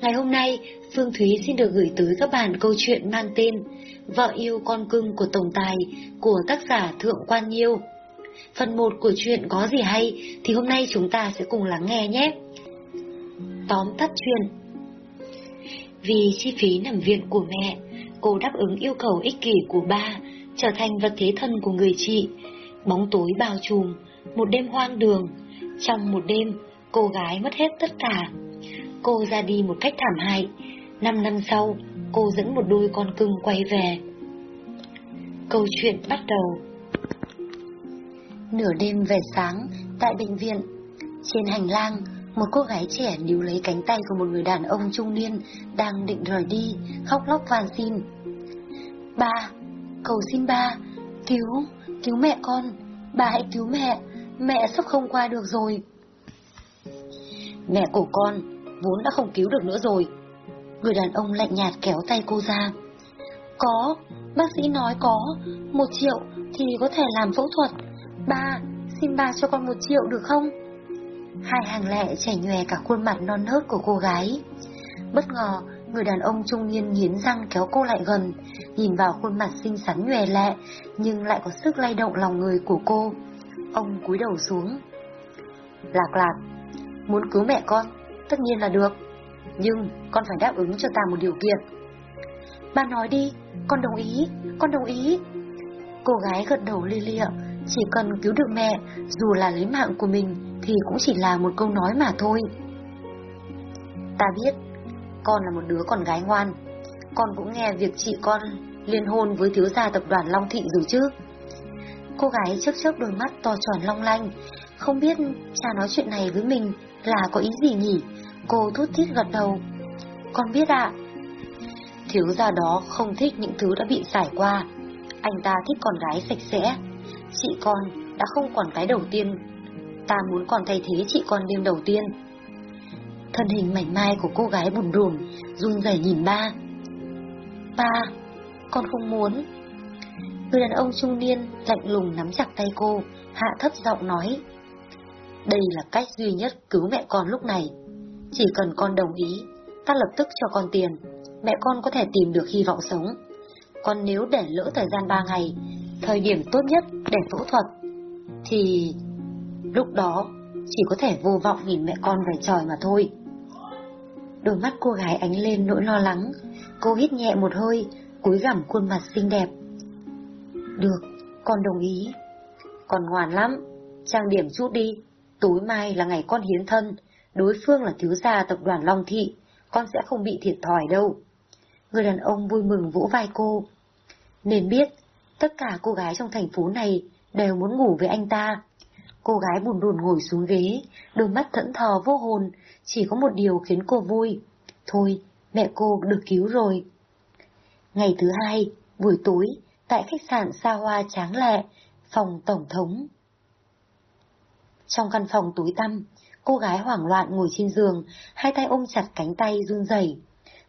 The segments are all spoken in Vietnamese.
Ngày hôm nay, Phương Thúy xin được gửi tới các bạn câu chuyện mang tên Vợ yêu con cưng của Tổng Tài của tác giả Thượng Quan Nhiêu. Phần 1 của chuyện có gì hay thì hôm nay chúng ta sẽ cùng lắng nghe nhé. Tóm tắt chuyện Vì chi phí nằm viện của mẹ, cô đáp ứng yêu cầu ích kỷ của ba, trở thành vật thế thân của người chị. Bóng tối bao trùm, một đêm hoang đường. Trong một đêm, cô gái mất hết tất cả. Cô ra đi một cách thảm hại. Năm năm sau, cô dẫn một đôi con cưng quay về. Câu chuyện bắt đầu. Nửa đêm về sáng, tại bệnh viện, trên hành lang, một cô gái trẻ níu lấy cánh tay của một người đàn ông trung niên đang định rời đi, khóc lóc van xin. Ba, cầu xin ba, cứu, cứu mẹ con, bà hãy cứu mẹ, mẹ sắp không qua được rồi. Mẹ của con vốn đã không cứu được nữa rồi. Người đàn ông lạnh nhạt kéo tay cô ra. Có, bác sĩ nói có, một triệu thì có thể làm phẫu thuật. Ba, xin ba cho con một triệu được không? Hai hàng lệ chảy nhòe cả khuôn mặt non nớt của cô gái. Bất ngờ, người đàn ông trung niên nghiến răng kéo cô lại gần, nhìn vào khuôn mặt xinh xắn nhòe lẹ, nhưng lại có sức lay động lòng người của cô. Ông cúi đầu xuống. Lạc lạc, muốn cứu mẹ con, tất nhiên là được. Nhưng con phải đáp ứng cho ta một điều kiện. Ba nói đi, con đồng ý, con đồng ý. Cô gái gật đầu lia lịa, chỉ cần cứu được mẹ, dù là lấy mạng của mình, thì cũng chỉ là một câu nói mà thôi. Ta biết, con là một đứa con gái ngoan. Con cũng nghe việc chị con liên hôn với thiếu gia tập đoàn Long Thị rồi chứ. Cô gái chớp chớp đôi mắt to tròn long lanh, không biết cha nói chuyện này với mình là có ý gì nhỉ? Cô thút thít gật đầu. Con biết ạ. Thiếu gia đó không thích những thứ đã bị trải qua. Anh ta thích con gái sạch sẽ. Chị con đã không còn cái đầu tiên. Ta muốn còn thay thế chị con đêm đầu tiên. Thân hình mảnh mai của cô gái buồn ruồng, run rẩy nhìn ba. Ba, con không muốn. Người đàn ông trung niên lạnh lùng nắm chặt tay cô, hạ thấp giọng nói. Đây là cách duy nhất cứu mẹ con lúc này. Chỉ cần con đồng ý, ta lập tức cho con tiền, mẹ con có thể tìm được hy vọng sống. Còn nếu để lỡ thời gian ba ngày, thời điểm tốt nhất để phẫu thuật, thì lúc đó chỉ có thể vô vọng nhìn mẹ con về trời mà thôi. Đôi mắt cô gái ánh lên nỗi lo lắng, cô hít nhẹ một hơi, cúi gằm khuôn mặt xinh đẹp. Được, con đồng ý. Còn ngoan lắm, trang điểm chút đi, tối mai là ngày con hiến thân, đối phương là thiếu gia tập đoàn Long Thị, con sẽ không bị thiệt thòi đâu. Người đàn ông vui mừng vỗ vai cô. Nên biết, tất cả cô gái trong thành phố này đều muốn ngủ với anh ta. Cô gái buồn rùn ngồi xuống ghế, đôi mắt thẫn thờ vô hồn, chỉ có một điều khiến cô vui. Thôi, mẹ cô được cứu rồi. Ngày thứ hai, buổi tối, tại khách sạn xa hoa tráng lệ, phòng tổng thống. Trong căn phòng tối tăm, cô gái hoảng loạn ngồi trên giường, hai tay ôm chặt cánh tay run rẩy.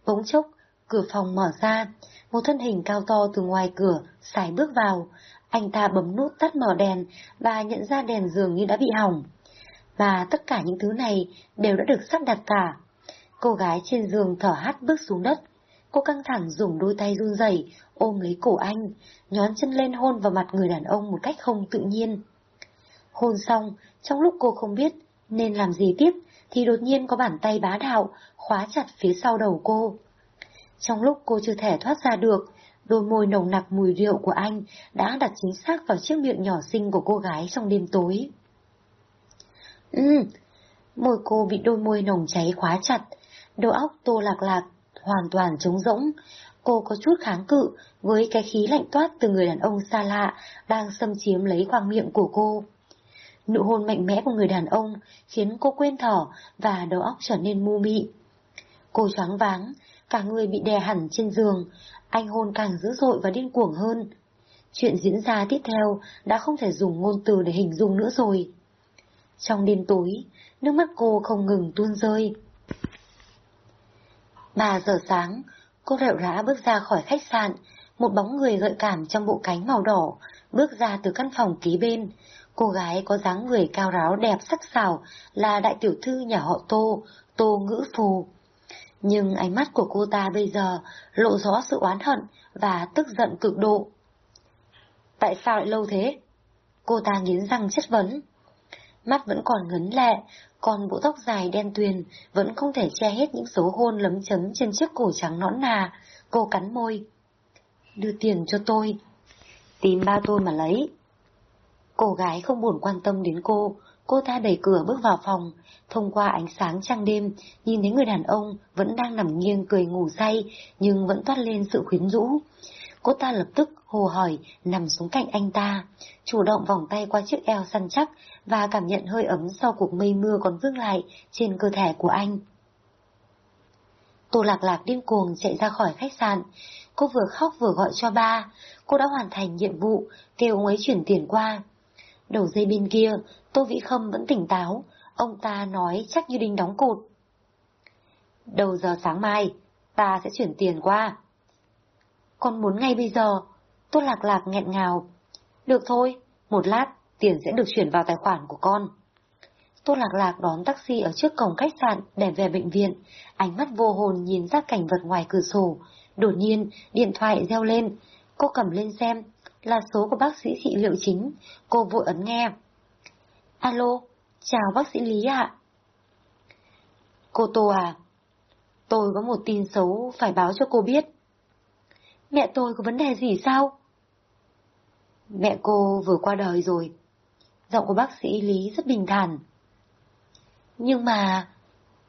Bỗng chốc, cửa phòng mở ra, một thân hình cao to từ ngoài cửa, xài bước vào. Anh ta bấm nút tắt mở đèn và nhận ra đèn giường như đã bị hỏng. Và tất cả những thứ này đều đã được sắp đặt cả. Cô gái trên giường thở hắt bước xuống đất. Cô căng thẳng dùng đôi tay run rẩy ôm lấy cổ anh, nhón chân lên hôn vào mặt người đàn ông một cách không tự nhiên. Hôn xong, trong lúc cô không biết nên làm gì tiếp, thì đột nhiên có bàn tay bá đạo khóa chặt phía sau đầu cô. Trong lúc cô chưa thể thoát ra được, đôi môi nồng nặc mùi rượu của anh đã đặt chính xác vào chiếc miệng nhỏ xinh của cô gái trong đêm tối. Ừ, môi cô bị đôi môi nồng cháy khóa chặt, đầu óc tô lạc lạc, hoàn toàn trống rỗng. Cô có chút kháng cự với cái khí lạnh toát từ người đàn ông xa lạ đang xâm chiếm lấy khoang miệng của cô. Nụ hôn mạnh mẽ của người đàn ông khiến cô quên thở và đầu óc trở nên mu mị. Cô choáng váng, cả người bị đè hẳn trên giường, anh hôn càng dữ dội và điên cuồng hơn. Chuyện diễn ra tiếp theo đã không thể dùng ngôn từ để hình dung nữa rồi. Trong đêm tối, nước mắt cô không ngừng tuôn rơi. Ba giờ sáng, cô rệu rã bước ra khỏi khách sạn, một bóng người gợi cảm trong bộ cánh màu đỏ, bước ra từ căn phòng kế bên. Cô gái có dáng người cao ráo đẹp sắc sảo là đại tiểu thư nhà họ Tô, Tô Ngữ Phù. Nhưng ánh mắt của cô ta bây giờ lộ rõ sự oán hận và tức giận cực độ. Tại sao lại lâu thế? Cô ta nghiến răng chất vấn. Mắt vẫn còn ngấn lệ, còn bộ tóc dài đen tuyền vẫn không thể che hết những số hôn lấm chấm trên chiếc cổ trắng nõn nà. Cô cắn môi. Đưa tiền cho tôi. Tìm ba tôi mà lấy. Cô gái không buồn quan tâm đến cô, cô ta đẩy cửa bước vào phòng, thông qua ánh sáng trăng đêm, nhìn thấy người đàn ông vẫn đang nằm nghiêng cười ngủ say, nhưng vẫn toát lên sự khuyến rũ. Cô ta lập tức hồ hỏi, nằm xuống cạnh anh ta, chủ động vòng tay qua chiếc eo săn chắc và cảm nhận hơi ấm sau cuộc mây mưa còn vương lại trên cơ thể của anh. Tô Lạc Lạc điên cuồng chạy ra khỏi khách sạn. Cô vừa khóc vừa gọi cho ba. Cô đã hoàn thành nhiệm vụ, kêu ông ấy chuyển tiền qua. Đầu dây bên kia, Tô Vĩ Khâm vẫn tỉnh táo. Ông ta nói chắc như đinh đóng cột. Đầu giờ sáng mai, ta sẽ chuyển tiền qua. Con muốn ngay bây giờ. Tô Lạc Lạc nghẹn ngào. Được thôi, một lát, tiền sẽ được chuyển vào tài khoản của con. Tô Lạc Lạc đón taxi ở trước cổng khách sạn để về bệnh viện, ánh mắt vô hồn nhìn ra cảnh vật ngoài cửa sổ. Đột nhiên, điện thoại reo lên, cô cầm lên xem, là số của bác sĩ trị liệu chính, cô vội ấn nghe. Alo, chào bác sĩ Lý ạ. Cô Tô à, tôi có một tin xấu phải báo cho cô biết. Mẹ tôi có vấn đề gì sao? Mẹ cô vừa qua đời rồi. Giọng của bác sĩ Lý rất bình thản. Nhưng mà,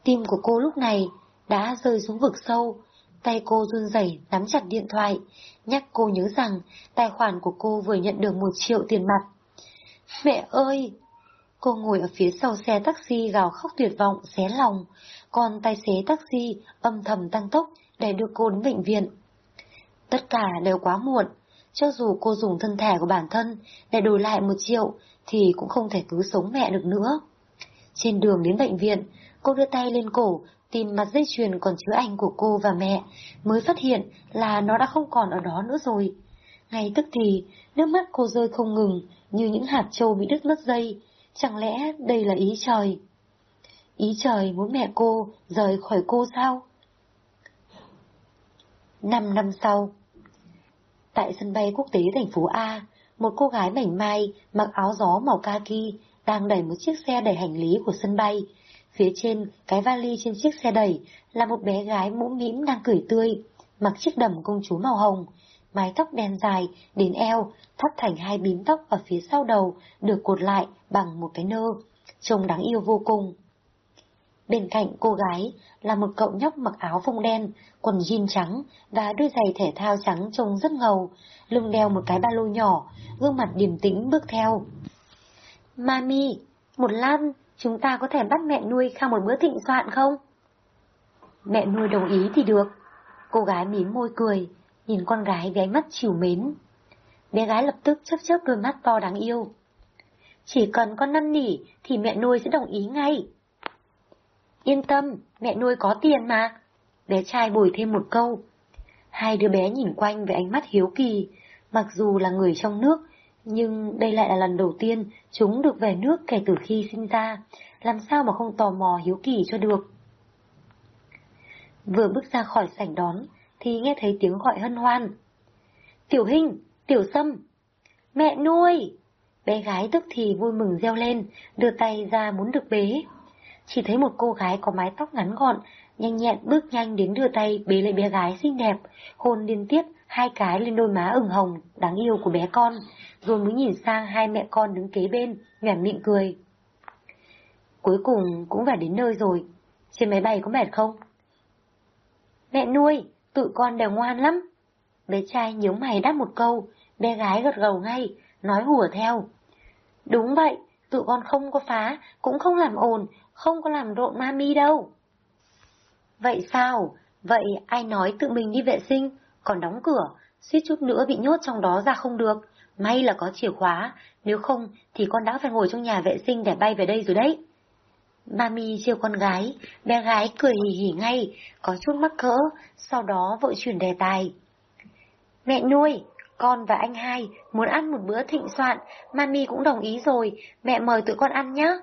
tim của cô lúc này đã rơi xuống vực sâu, tay cô run rẩy nắm chặt điện thoại, nhắc cô nhớ rằng tài khoản của cô vừa nhận được một triệu tiền mặt. Mẹ ơi! Cô ngồi ở phía sau xe taxi gào khóc tuyệt vọng, xé lòng, còn tài xế taxi âm thầm tăng tốc để đưa cô đến bệnh viện. Tất cả đều quá muộn, cho dù cô dùng thân thể của bản thân để đổi lại một triệu thì cũng không thể cứu sống mẹ được nữa. Trên đường đến bệnh viện, cô đưa tay lên cổ, tìm mặt dây chuyền còn chứa ảnh của cô và mẹ, mới phát hiện là nó đã không còn ở đó nữa rồi. Ngay tức thì, nước mắt cô rơi không ngừng, như những hạt trâu bị đứt mất dây. Chẳng lẽ đây là ý trời? Ý trời muốn mẹ cô rời khỏi cô sao? Năm năm sau Tại sân bay quốc tế thành phố A, một cô gái mảnh mai mặc áo gió màu kaki đang đẩy một chiếc xe đẩy hành lý của sân bay. Phía trên, cái vali trên chiếc xe đẩy là một bé gái mũ mĩm đang cười tươi, mặc chiếc đầm công chúa màu hồng, mái tóc đen dài đến eo, thắt thành hai bím tóc ở phía sau đầu, được cột lại bằng một cái nơ, trông đáng yêu vô cùng. Bên cạnh cô gái là một cậu nhóc mặc áo phông đen, quần jean trắng và đôi giày thể thao trắng trông rất ngầu, lưng đeo một cái ba lô nhỏ, gương mặt điềm tĩnh bước theo. Mami, một lát chúng ta có thể bắt mẹ nuôi khao một bữa thịnh soạn không? Mẹ nuôi đồng ý thì được. Cô gái mím môi cười, nhìn con gái với ánh mắt chiều mến. Bé gái lập tức chớp chớp đôi mắt to đáng yêu. Chỉ cần con năn nỉ thì mẹ nuôi sẽ đồng ý ngay. Yên tâm, mẹ nuôi có tiền mà. Bé trai bồi thêm một câu. Hai đứa bé nhìn quanh với ánh mắt hiếu kỳ, mặc dù là người trong nước, nhưng đây lại là lần đầu tiên chúng được về nước kể từ khi sinh ra, làm sao mà không tò mò hiếu kỳ cho được. Vừa bước ra khỏi sảnh đón, thì nghe thấy tiếng gọi hân hoan. Tiểu Hinh, Tiểu Sâm, mẹ nuôi! Bé gái tức thì vui mừng reo lên, đưa tay ra muốn được bế. Chỉ thấy một cô gái có mái tóc ngắn gọn, nhanh nhẹn bước nhanh đến đưa tay bế lấy bé gái xinh đẹp, hôn liên tiếp hai cái lên đôi má ửng hồng đáng yêu của bé con, rồi mới nhìn sang hai mẹ con đứng kế bên, nhoẻn miệng cười. Cuối cùng cũng phải đến nơi rồi, trên máy bay có mệt không? Mẹ nuôi, tụi con đều ngoan lắm. Bé trai nhớ mày đáp một câu, bé gái gật gầu ngay, nói hùa theo. Đúng vậy, tụi con không có phá, cũng không làm ồn, không có làm rộn mami đâu. Vậy sao? Vậy ai nói tự mình đi vệ sinh, còn đóng cửa, suýt chút nữa bị nhốt trong đó ra không được. May là có chìa khóa, nếu không thì con đã phải ngồi trong nhà vệ sinh để bay về đây rồi đấy. Mami chiều con gái, bé gái cười hì hì ngay, có chút mắc cỡ, sau đó vội chuyển đề tài. Mẹ nuôi, con và anh hai muốn ăn một bữa thịnh soạn, Mami cũng đồng ý rồi, mẹ mời tụi con ăn nhé.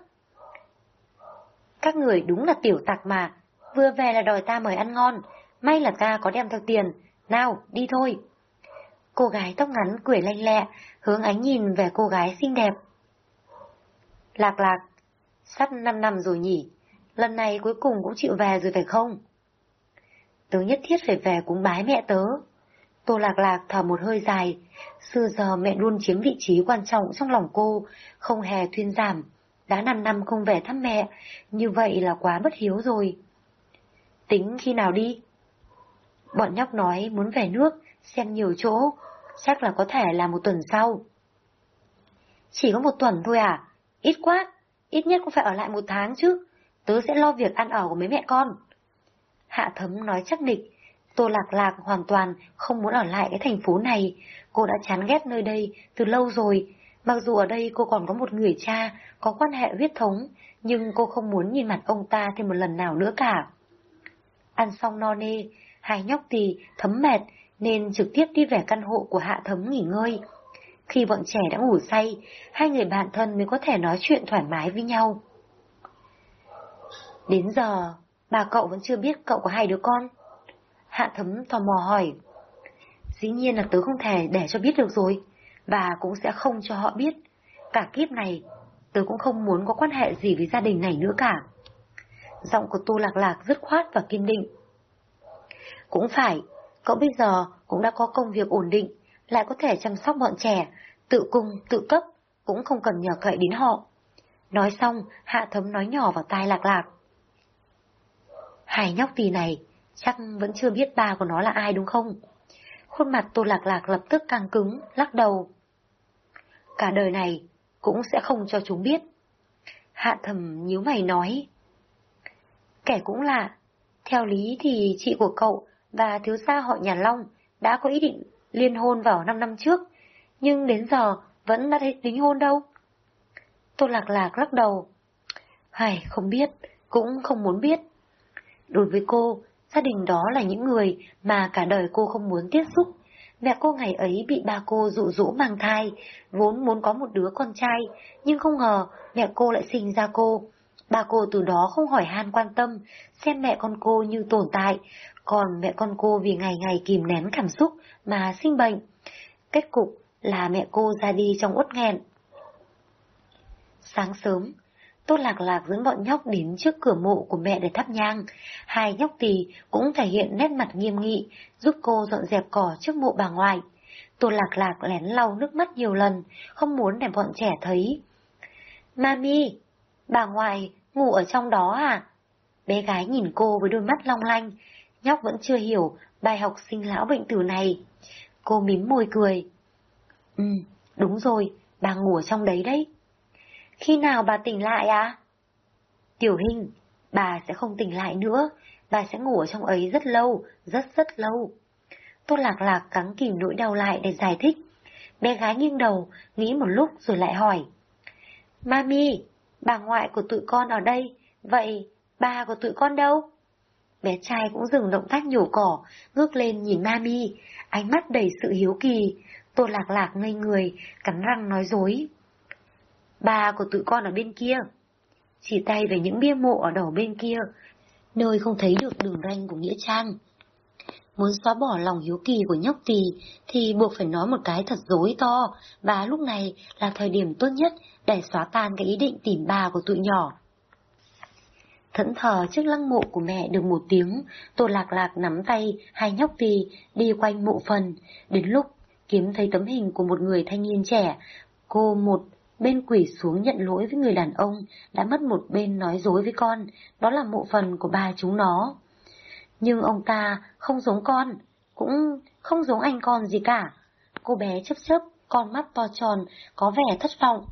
Các người đúng là tiểu tặc mà, vừa về là đòi ta mời ăn ngon, may là ta có đem theo tiền, nào, đi thôi. Cô gái tóc ngắn quẩy lanh lẹ, hướng ánh nhìn về cô gái xinh đẹp. Lạc lạc, sắp 5 năm rồi nhỉ, lần này cuối cùng cũng chịu về rồi phải không? Tớ nhất thiết phải về cúng bái mẹ tớ. Tô lạc lạc thở một hơi dài, xưa giờ mẹ luôn chiếm vị trí quan trọng trong lòng cô, không hề thuyên giảm. Đã 5 năm không về thăm mẹ, như vậy là quá bất hiếu rồi. Tính khi nào đi? Bọn nhóc nói muốn về nước, xem nhiều chỗ, chắc là có thể là một tuần sau. Chỉ có một tuần thôi à? Ít quá, ít nhất cũng phải ở lại một tháng chứ. Tớ sẽ lo việc ăn ở của mấy mẹ con. Hạ thấm nói chắc địch, Tô Lạc Lạc hoàn toàn không muốn ở lại cái thành phố này. Cô đã chán ghét nơi đây từ lâu rồi. Mặc dù ở đây cô còn có một người cha, có quan hệ huyết thống, nhưng cô không muốn nhìn mặt ông ta thêm một lần nào nữa cả. Ăn xong no nê, hai nhóc tỳ thấm mệt nên trực tiếp đi về căn hộ của Hạ Thấm nghỉ ngơi. Khi bọn trẻ đã ngủ say, hai người bạn thân mới có thể nói chuyện thoải mái với nhau. Đến giờ, bà cậu vẫn chưa biết cậu có hai đứa con. Hạ Thấm tò mò hỏi. Dĩ nhiên là tớ không thể để cho biết được rồi, và cũng sẽ không cho họ biết. Cả kiếp này, tớ cũng không muốn có quan hệ gì với gia đình này nữa cả. Giọng của Tô Lạc Lạc rất khoát và kiên định. Cũng phải, cậu bây giờ cũng đã có công việc ổn định, lại có thể chăm sóc bọn trẻ, tự cung, tự cấp, cũng không cần nhờ cậy đến họ. Nói xong, Hạ Thấm nói nhỏ vào tai Lạc Lạc. Hai nhóc tì này, chắc vẫn chưa biết ba của nó là ai đúng không? Khuôn mặt Tô Lạc Lạc lập tức căng cứng, lắc đầu. Cả đời này, cũng sẽ không cho chúng biết. Hạ thầm nhíu mày nói. Kẻ cũng lạ, theo lý thì chị của cậu và thiếu gia họ nhà Long đã có ý định liên hôn vào 5 năm trước, nhưng đến giờ vẫn đã thấy đính hôn đâu. Tô Lạc Lạc lắc đầu. Hài không biết, cũng không muốn biết. Đối với cô, gia đình đó là những người mà cả đời cô không muốn tiếp xúc. Mẹ cô ngày ấy bị ba cô dụ dỗ mang thai, vốn muốn có một đứa con trai, nhưng không ngờ mẹ cô lại sinh ra cô. Ba cô từ đó không hỏi han quan tâm, xem mẹ con cô như tồn tại, còn mẹ con cô vì ngày ngày kìm nén cảm xúc mà sinh bệnh. Kết cục là mẹ cô ra đi trong uất nghẹn. Sáng sớm, tôi Lạc Lạc dẫn bọn nhóc đến trước cửa mộ của mẹ để thắp nhang. Hai nhóc tỳ cũng thể hiện nét mặt nghiêm nghị, giúp cô dọn dẹp cỏ trước mộ bà ngoại. Tô Lạc Lạc lén lau nước mắt nhiều lần, không muốn để bọn trẻ thấy. Mami, bà ngoại ngủ ở trong đó à? Bé gái nhìn cô với đôi mắt long lanh, nhóc vẫn chưa hiểu bài học sinh lão bệnh tử này. Cô mím môi cười. Ừ, đúng rồi, bà ngủ ở trong đấy đấy. Khi nào bà tỉnh lại à? Tiểu hình, bà sẽ không tỉnh lại nữa, bà sẽ ngủ ở trong ấy rất lâu, rất rất lâu. Tô Lạc Lạc cắn kìm nỗi đau lại để giải thích. Bé gái nghiêng đầu, nghĩ một lúc rồi lại hỏi. Mami, bà ngoại của tụi con ở đây, vậy bà của tụi con đâu? Bé trai cũng dừng động tác nhổ cỏ, ngước lên nhìn Mami, ánh mắt đầy sự hiếu kỳ. Tô Lạc Lạc ngây người, cắn răng nói dối. Ba của tụi con ở bên kia. Chỉ tay về những bia mộ ở đầu bên kia, nơi không thấy được đường ranh của Nghĩa Trang. Muốn xóa bỏ lòng hiếu kỳ của nhóc tỳ thì buộc phải nói một cái thật dối to, và lúc này là thời điểm tốt nhất để xóa tan cái ý định tìm bà của tụi nhỏ. Thẫn thờ trước lăng mộ của mẹ được một tiếng, Tô Lạc Lạc nắm tay hai nhóc vì đi quanh mộ phần. Đến lúc kiếm thấy tấm hình của một người thanh niên trẻ, cô một bên quỷ xuống nhận lỗi với người đàn ông, đã mất một bên nói dối với con, đó là mộ phần của ba chúng nó. Nhưng ông ta không giống con, cũng không giống anh con gì cả. Cô bé chấp chấp, con mắt to tròn, có vẻ thất vọng.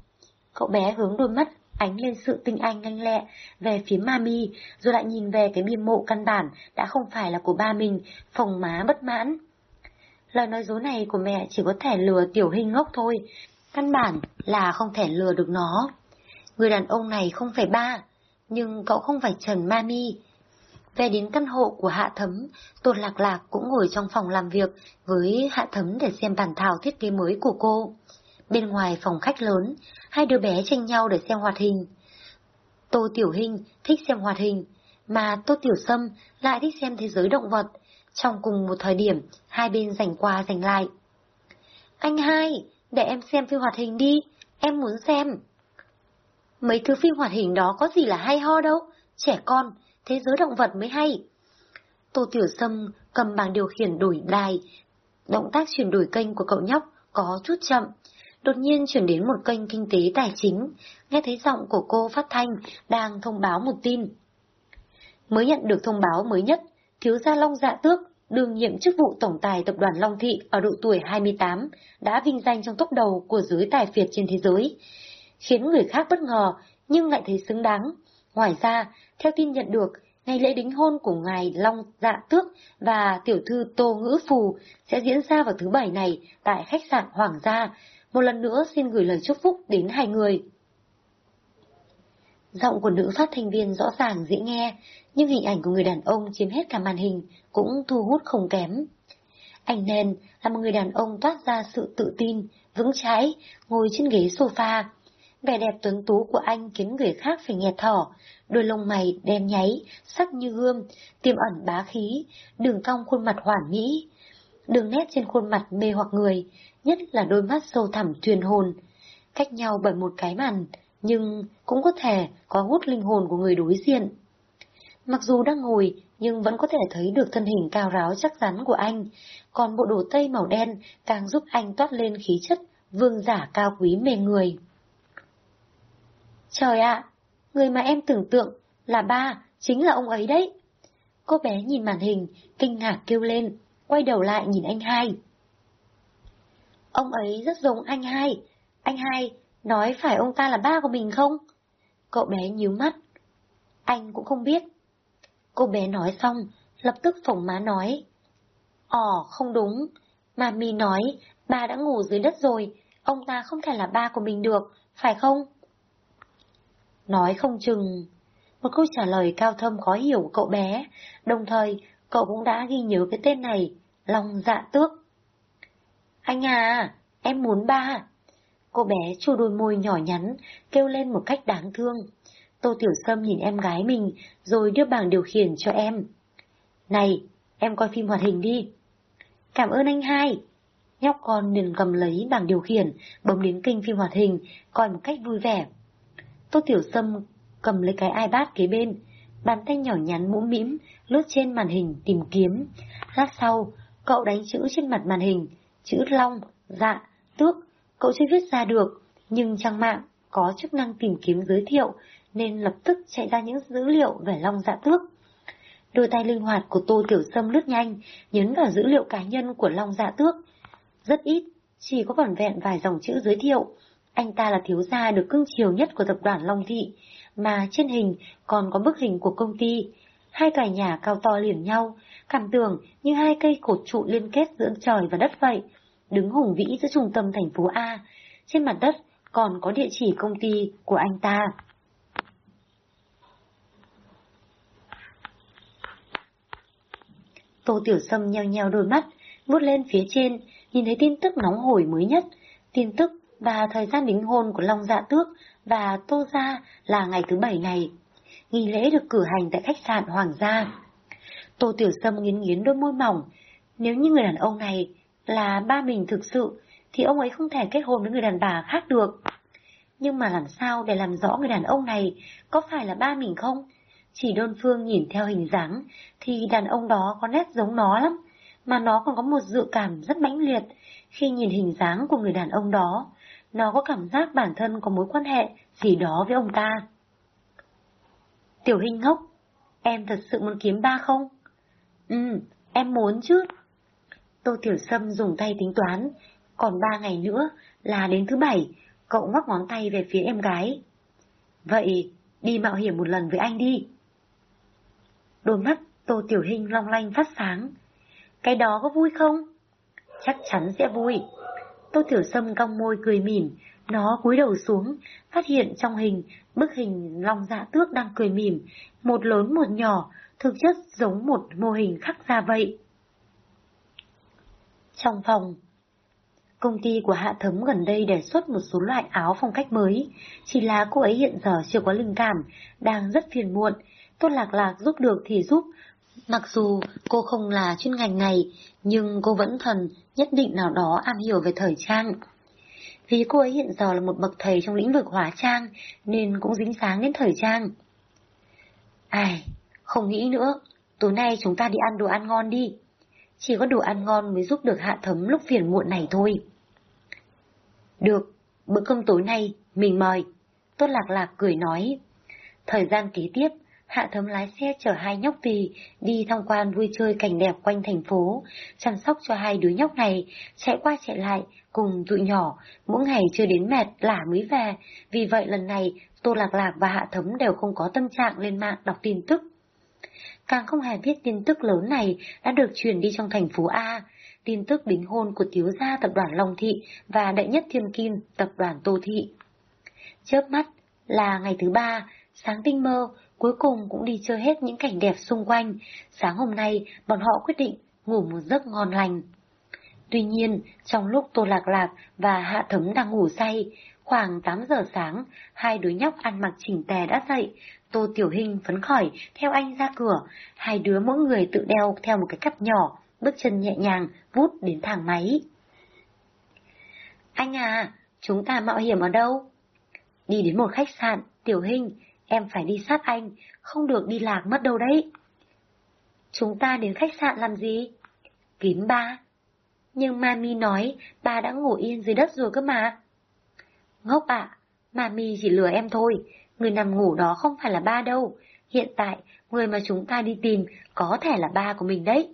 Cậu bé hướng đôi mắt ánh lên sự tinh anh nhanh lẹ về phía mami, rồi lại nhìn về cái bia mộ căn bản đã không phải là của ba mình, phồng má bất mãn. Lời nói dối này của mẹ chỉ có thể lừa tiểu hình ngốc thôi, Căn bản là không thể lừa được nó. Người đàn ông này không phải ba, nhưng cậu không phải Trần Mami. Về đến căn hộ của Hạ Thấm, Tôn Lạc Lạc cũng ngồi trong phòng làm việc với Hạ Thấm để xem bản thảo thiết kế mới của cô. Bên ngoài phòng khách lớn, hai đứa bé tranh nhau để xem hoạt hình. Tô Tiểu Hình thích xem hoạt hình, mà Tô Tiểu Sâm lại thích xem thế giới động vật. Trong cùng một thời điểm, hai bên giành qua giành lại. Anh hai, để em xem phim hoạt hình đi, em muốn xem. Mấy thứ phim hoạt hình đó có gì là hay ho đâu, trẻ con, thế giới động vật mới hay. Tô Tiểu Sâm cầm bảng điều khiển đổi đài, động tác chuyển đổi kênh của cậu nhóc có chút chậm. Đột nhiên chuyển đến một kênh kinh tế tài chính, nghe thấy giọng của cô phát thanh đang thông báo một tin. Mới nhận được thông báo mới nhất, thiếu gia Long Dạ Tước, đương nhiệm chức vụ tổng tài tập đoàn Long Thị ở độ tuổi 28, đã vinh danh trong tốc đầu của giới tài phiệt trên thế giới, khiến người khác bất ngờ nhưng lại thấy xứng đáng. Ngoài ra, theo tin nhận được, ngày lễ đính hôn của ngài Long Dạ Tước và tiểu thư Tô Ngữ Phù sẽ diễn ra vào thứ bảy này tại khách sạn Hoàng gia. Một lần nữa xin gửi lời chúc phúc đến hai người. Giọng của nữ phát thanh viên rõ ràng dễ nghe, nhưng hình ảnh của người đàn ông chiếm hết cả màn hình cũng thu hút không kém. Anh Nen là một người đàn ông toát ra sự tự tin, vững chãi, ngồi trên ghế sofa. Vẻ đẹp tuấn tú của anh khiến người khác phải nghẹt thở, đôi lông mày đen nháy, sắc như gươm, tiềm ẩn bá khí, đường cong khuôn mặt hoàn mỹ. Đường nét trên khuôn mặt mê hoặc người, nhất là đôi mắt sâu thẳm truyền hồn. Cách nhau bởi một cái màn, nhưng cũng có thể có hút linh hồn của người đối diện. Mặc dù đang ngồi, nhưng vẫn có thể thấy được thân hình cao ráo chắc chắn của anh, còn bộ đồ tây màu đen càng giúp anh toát lên khí chất vương giả cao quý mê người. Trời ạ, người mà em tưởng tượng là ba, chính là ông ấy đấy. Cô bé nhìn màn hình, kinh ngạc kêu lên, quay đầu lại nhìn anh hai. Ông ấy rất giống anh hai. Anh hai, nói phải ông ta là ba của mình không? Cậu bé nhíu mắt. Anh cũng không biết. Cô bé nói xong, lập tức phỏng má nói. Ồ, không đúng. Mà mi nói, ba đã ngủ dưới đất rồi, ông ta không thể là ba của mình được, phải không? Nói không chừng. Một câu trả lời cao thâm khó hiểu của cậu bé, đồng thời cậu cũng đã ghi nhớ cái tên này, Long Dạ Tước. Anh à, em muốn ba. Cô bé chu đôi môi nhỏ nhắn, kêu lên một cách đáng thương. Tô Tiểu Sâm nhìn em gái mình, rồi đưa bảng điều khiển cho em. Này, em coi phim hoạt hình đi. Cảm ơn anh hai. Nhóc con liền cầm lấy bảng điều khiển, bấm đến kênh phim hoạt hình, coi một cách vui vẻ. Tô Tiểu Sâm cầm lấy cái iPad kế bên, bàn tay nhỏ nhắn mũm mĩm, lướt trên màn hình tìm kiếm. Lát sau, cậu đánh chữ trên mặt màn hình, chữ long, dạ, tước, cậu chưa viết ra được, nhưng trang mạng có chức năng tìm kiếm giới thiệu, nên lập tức chạy ra những dữ liệu về long dạ tước. Đôi tay linh hoạt của Tô Tiểu Sâm lướt nhanh, nhấn vào dữ liệu cá nhân của long dạ tước. Rất ít, chỉ có vỏn vẹn vài dòng chữ giới thiệu. Anh ta là thiếu gia được cưng chiều nhất của tập đoàn Long Thị, mà trên hình còn có bức hình của công ty. Hai tòa nhà cao to liền nhau, cảm tưởng như hai cây cột trụ liên kết giữa trời và đất vậy, đứng hùng vĩ giữa trung tâm thành phố A. Trên mặt đất còn có địa chỉ công ty của anh ta. Tô Tiểu Sâm nheo nheo đôi mắt, vuốt lên phía trên, nhìn thấy tin tức nóng hổi mới nhất, tin tức và thời gian đính hôn của Long Dạ Tước và Tô Gia là ngày thứ bảy này. Nghi lễ được cử hành tại khách sạn Hoàng gia. Tô Tiểu Sâm nghiến nghiến đôi môi mỏng, nếu như người đàn ông này là ba mình thực sự, thì ông ấy không thể kết hôn với người đàn bà khác được. Nhưng mà làm sao để làm rõ người đàn ông này có phải là ba mình không? Chỉ đơn phương nhìn theo hình dáng, thì đàn ông đó có nét giống nó lắm, mà nó còn có một dự cảm rất mãnh liệt khi nhìn hình dáng của người đàn ông đó. Nó có cảm giác bản thân có mối quan hệ gì đó với ông ta. Tiểu hình ngốc, em thật sự muốn kiếm ba không? Ừ, em muốn chứ. Tô Tiểu Sâm dùng tay tính toán, còn ba ngày nữa là đến thứ bảy, cậu ngoắc ngón tay về phía em gái. Vậy, đi mạo hiểm một lần với anh đi. Đôi mắt Tô Tiểu Hình long lanh phát sáng. Cái đó có vui không? Chắc chắn sẽ vui. Tô Tiểu Sâm cong môi cười mỉm, nó cúi đầu xuống, phát hiện trong hình, bức hình long dạ tước đang cười mỉm, một lớn một nhỏ, thực chất giống một mô hình khắc ra vậy. Trong phòng, công ty của Hạ Thấm gần đây đề xuất một số loại áo phong cách mới, chỉ là cô ấy hiện giờ chưa có linh cảm, đang rất phiền muộn, Tốt Lạc Lạc giúp được thì giúp. Mặc dù cô không là chuyên ngành này, nhưng cô vẫn thần nhất định nào đó am hiểu về thời trang. Vì cô ấy hiện giờ là một bậc thầy trong lĩnh vực hóa trang, nên cũng dính sáng đến thời trang. Ai, không nghĩ nữa, tối nay chúng ta đi ăn đồ ăn ngon đi. Chỉ có đồ ăn ngon mới giúp được hạ thấm lúc phiền muộn này thôi. Được, bữa cơm tối nay, mình mời. Tốt lạc lạc cười nói. Thời gian kế tiếp, Hạ Thấm lái xe chở hai nhóc tỳ đi tham quan vui chơi cảnh đẹp quanh thành phố, chăm sóc cho hai đứa nhóc này, chạy qua chạy lại cùng tụi nhỏ, mỗi ngày chưa đến mệt lả mới về. Vì vậy lần này, Tô Lạc Lạc và Hạ Thấm đều không có tâm trạng lên mạng đọc tin tức. Càng không hề biết tin tức lớn này đã được truyền đi trong thành phố A, tin tức đính hôn của thiếu gia tập đoàn Long Thị và đệ nhất thiên kim tập đoàn Tô Thị. Chớp mắt là ngày thứ ba, sáng tinh mơ, cuối cùng cũng đi chơi hết những cảnh đẹp xung quanh. Sáng hôm nay, bọn họ quyết định ngủ một giấc ngon lành. Tuy nhiên, trong lúc Tô Lạc Lạc và Hạ Thấm đang ngủ say, khoảng 8 giờ sáng, hai đứa nhóc ăn mặc chỉnh tề đã dậy. Tô Tiểu Hinh phấn khởi theo anh ra cửa, hai đứa mỗi người tự đeo theo một cái cặp nhỏ, bước chân nhẹ nhàng vút đến thang máy. Anh à, chúng ta mạo hiểm ở đâu? Đi đến một khách sạn, Tiểu Hinh, em phải đi sát anh, không được đi lạc mất đâu đấy. Chúng ta đến khách sạn làm gì? Kiếm ba. Nhưng Mami nói ba đã ngủ yên dưới đất rồi cơ mà. Ngốc ạ, à, Mami chỉ lừa em thôi, người nằm ngủ đó không phải là ba đâu. Hiện tại, người mà chúng ta đi tìm có thể là ba của mình đấy.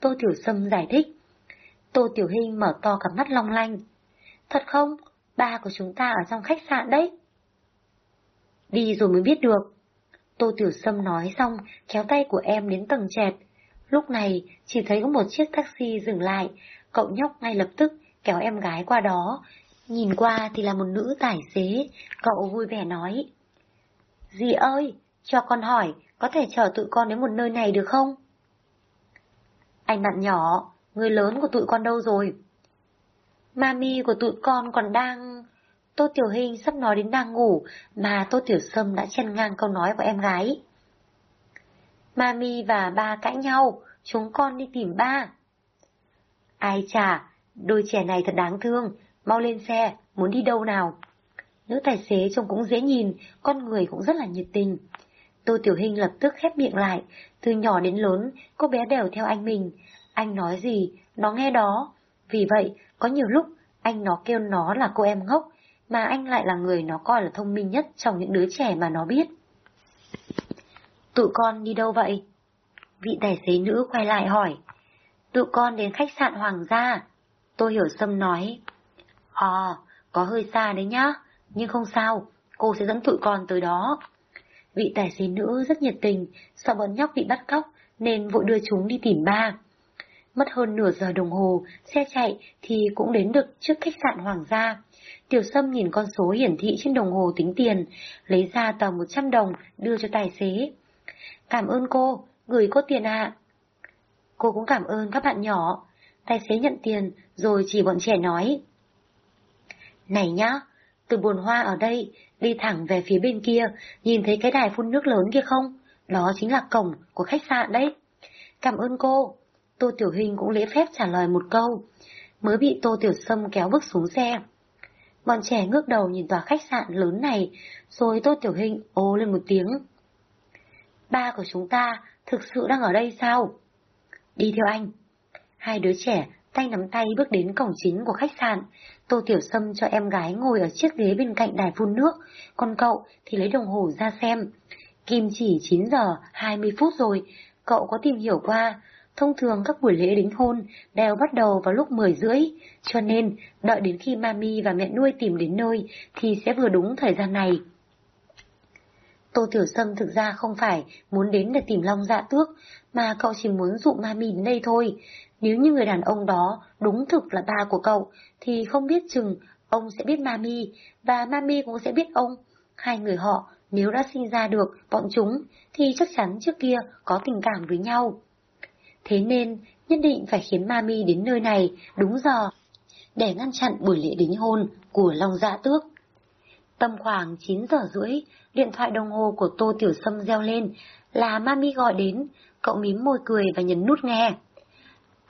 Tô Tiểu Sâm giải thích. Tô Tiểu Hinh mở to cặp mắt long lanh. Thật không? Ba của chúng ta ở trong khách sạn đấy. Đi rồi mới biết được. Tô Tiểu Sâm nói xong, kéo tay của em đến tầng chẹt. Lúc này, chỉ thấy có một chiếc taxi dừng lại, cậu nhóc ngay lập tức kéo em gái qua đó. Nhìn qua thì là một nữ tài xế, cậu vui vẻ nói. Dì ơi, cho con hỏi, có thể chở tụi con đến một nơi này được không? Anh bạn nhỏ, người lớn của tụi con đâu rồi? Mami của tụi con còn đang... Tô Tiểu Hình sắp nói đến đang ngủ, mà Tô Tiểu Sâm đã chen ngang câu nói của em gái. Mami và ba cãi nhau, chúng con đi tìm ba. Ai chà, đôi trẻ này thật đáng thương, mau lên xe, muốn đi đâu nào? Nữ tài xế trông cũng dễ nhìn, con người cũng rất là nhiệt tình. Tô Tiểu Hình lập tức khép miệng lại, từ nhỏ đến lớn, cô bé đều theo anh mình. Anh nói gì, nó nghe đó. Vì vậy, có nhiều lúc, anh nó kêu nó là cô em ngốc, mà anh lại là người nó coi là thông minh nhất trong những đứa trẻ mà nó biết. Tụi con đi đâu vậy? Vị tài xế nữ quay lại hỏi. Tụi con đến khách sạn Hoàng gia. Tôi hiểu Sâm nói. Ờ, có hơi xa đấy nhá, nhưng không sao, cô sẽ dẫn tụi con tới đó. Vị tài xế nữ rất nhiệt tình, sợ bọn nhóc bị bắt cóc, nên vội đưa chúng đi tìm ba. Mất hơn nửa giờ đồng hồ, xe chạy thì cũng đến được trước khách sạn Hoàng gia. Tiểu Sâm nhìn con số hiển thị trên đồng hồ tính tiền, lấy ra tờ 100 đồng đưa cho tài xế. Cảm ơn cô, gửi cô tiền ạ. Cô cũng cảm ơn các bạn nhỏ. Tài xế nhận tiền rồi chỉ bọn trẻ nói. Này nhá, từ buồn hoa ở đây, đi thẳng về phía bên kia, nhìn thấy cái đài phun nước lớn kia không? Đó chính là cổng của khách sạn đấy. Cảm ơn cô. Tô Tiểu Hình cũng lễ phép trả lời một câu. Mới bị Tô Tiểu Sâm kéo bước xuống xe. Bọn trẻ ngước đầu nhìn tòa khách sạn lớn này, rồi Tô Tiểu Hình ồ lên một tiếng. Ba của chúng ta thực sự đang ở đây sao? Đi theo anh. Hai đứa trẻ tay nắm tay bước đến cổng chính của khách sạn. Tô Tiểu Sâm cho em gái ngồi ở chiếc ghế bên cạnh đài phun nước, còn cậu thì lấy đồng hồ ra xem. Kim chỉ 9 giờ 20 phút rồi, cậu có tìm hiểu qua. Thông thường các buổi lễ đính hôn đều bắt đầu vào lúc 10 rưỡi, cho nên đợi đến khi mami và mẹ nuôi tìm đến nơi thì sẽ vừa đúng thời gian này. Tô Tiểu Sâm thực ra không phải muốn đến để tìm Long Dạ Tước, mà cậu chỉ muốn dụ mami đến đây thôi. Nếu như người đàn ông đó đúng thực là ba của cậu, thì không biết chừng ông sẽ biết Mami, và Mami cũng sẽ biết ông. Hai người họ nếu đã sinh ra được bọn chúng, thì chắc chắn trước kia có tình cảm với nhau. Thế nên, nhất định phải khiến Mami đến nơi này đúng giờ, để ngăn chặn buổi lễ đính hôn của Long Dạ Tước. Tầm khoảng 9 giờ rưỡi, điện thoại đồng hồ của Tô Tiểu Sâm reo lên, là Mami gọi đến, cậu mím môi cười và nhấn nút nghe.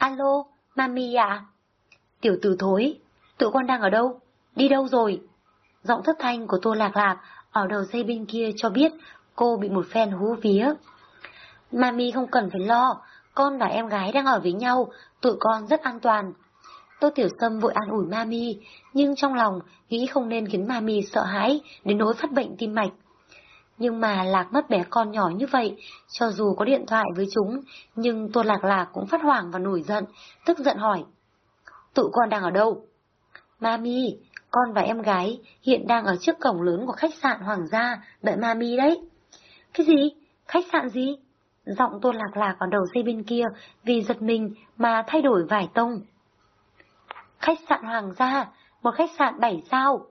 Alo, Mami à, Tiểu tử thối, tụi con đang ở đâu? Đi đâu rồi? Giọng thất thanh của Tô Lạc Lạc ở đầu dây bên kia cho biết cô bị một phen hú vía. Mami không cần phải lo, con và em gái đang ở với nhau, tụi con rất an toàn. Tô Tiểu Sâm vội an ủi Mami, nhưng trong lòng nghĩ không nên khiến Mami sợ hãi đến nỗi phát bệnh tim mạch. Nhưng mà Lạc mất bé con nhỏ như vậy, cho dù có điện thoại với chúng, nhưng tôi Lạc Lạc cũng phát hoảng và nổi giận, tức giận hỏi. Tụi con đang ở đâu? Mami, con và em gái hiện đang ở trước cổng lớn của khách sạn Hoàng gia, đợi Mami đấy. Cái gì? Khách sạn gì? Giọng tôi Lạc Lạc ở đầu dây bên kia vì giật mình mà thay đổi vải tông. Khách sạn Hoàng gia, một khách sạn bảy sao.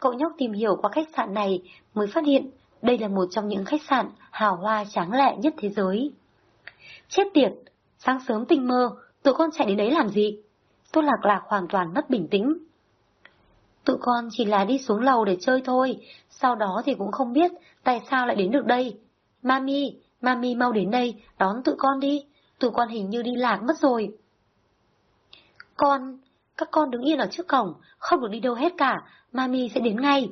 Cậu nhóc tìm hiểu qua khách sạn này mới phát hiện đây là một trong những khách sạn hào hoa tráng lệ nhất thế giới. Chết tiệt, sáng sớm tinh mơ, tụi con chạy đến đấy làm gì? Tô Lạc Lạc hoàn toàn mất bình tĩnh. Tụi con chỉ là đi xuống lầu để chơi thôi, sau đó thì cũng không biết tại sao lại đến được đây. Mami, Mami mau đến đây, đón tụi con đi, tụi con hình như đi lạc mất rồi. Con, các con đứng yên ở trước cổng, không được đi đâu hết cả, Mami sẽ đến ngay.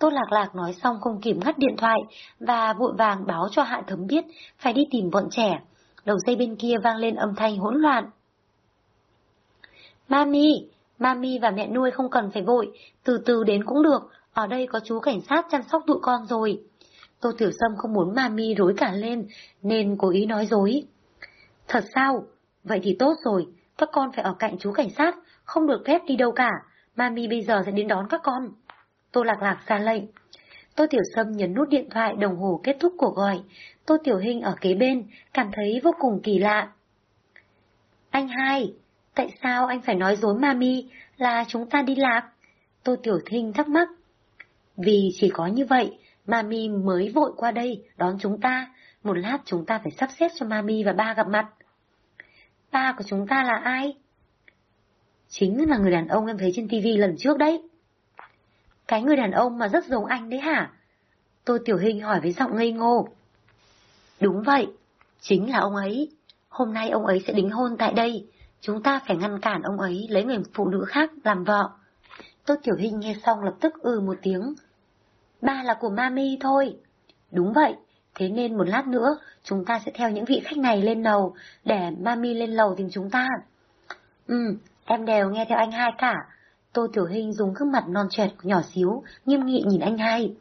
Tô Lạc Lạc nói xong không kịp ngắt điện thoại và vội vàng báo cho Hạ Thấm biết phải đi tìm bọn trẻ. Đầu dây bên kia vang lên âm thanh hỗn loạn. Mami, Mami và mẹ nuôi không cần phải vội, từ từ đến cũng được, ở đây có chú cảnh sát chăm sóc tụi con rồi. Tô Tiểu Sâm không muốn Mami rối cả lên, nên cố ý nói dối. Thật sao? Vậy thì tốt rồi, các con phải ở cạnh chú cảnh sát, không được phép đi đâu cả. Mami bây giờ sẽ đến đón các con. Tô Lạc Lạc ra lệnh. Tô Tiểu Sâm nhấn nút điện thoại đồng hồ kết thúc cuộc gọi. Tô Tiểu Hinh ở kế bên, cảm thấy vô cùng kỳ lạ. Anh hai, tại sao anh phải nói dối Mami là chúng ta đi lạc? Tô Tiểu Hinh thắc mắc. Vì chỉ có như vậy, Mami mới vội qua đây đón chúng ta. Một lát chúng ta phải sắp xếp cho Mami và ba gặp mặt. Ba của chúng ta là ai? Chính là người đàn ông em thấy trên tivi lần trước đấy. Cái người đàn ông mà rất giống anh đấy hả? Tô Tiểu Hình hỏi với giọng ngây ngô. Đúng vậy, chính là ông ấy. Hôm nay ông ấy sẽ đính hôn tại đây. Chúng ta phải ngăn cản ông ấy lấy người phụ nữ khác làm vợ. Tô Tiểu Hình nghe xong lập tức ừ một tiếng. Ba là của Mami thôi. Đúng vậy, thế nên một lát nữa chúng ta sẽ theo những vị khách này lên lầu để Mami lên lầu tìm chúng ta. Ừ, em đều nghe theo anh hai cả. Tô Tiểu Hinh dùng gương mặt non trẻ nhỏ xíu, nghiêm nghị nhìn anh hai.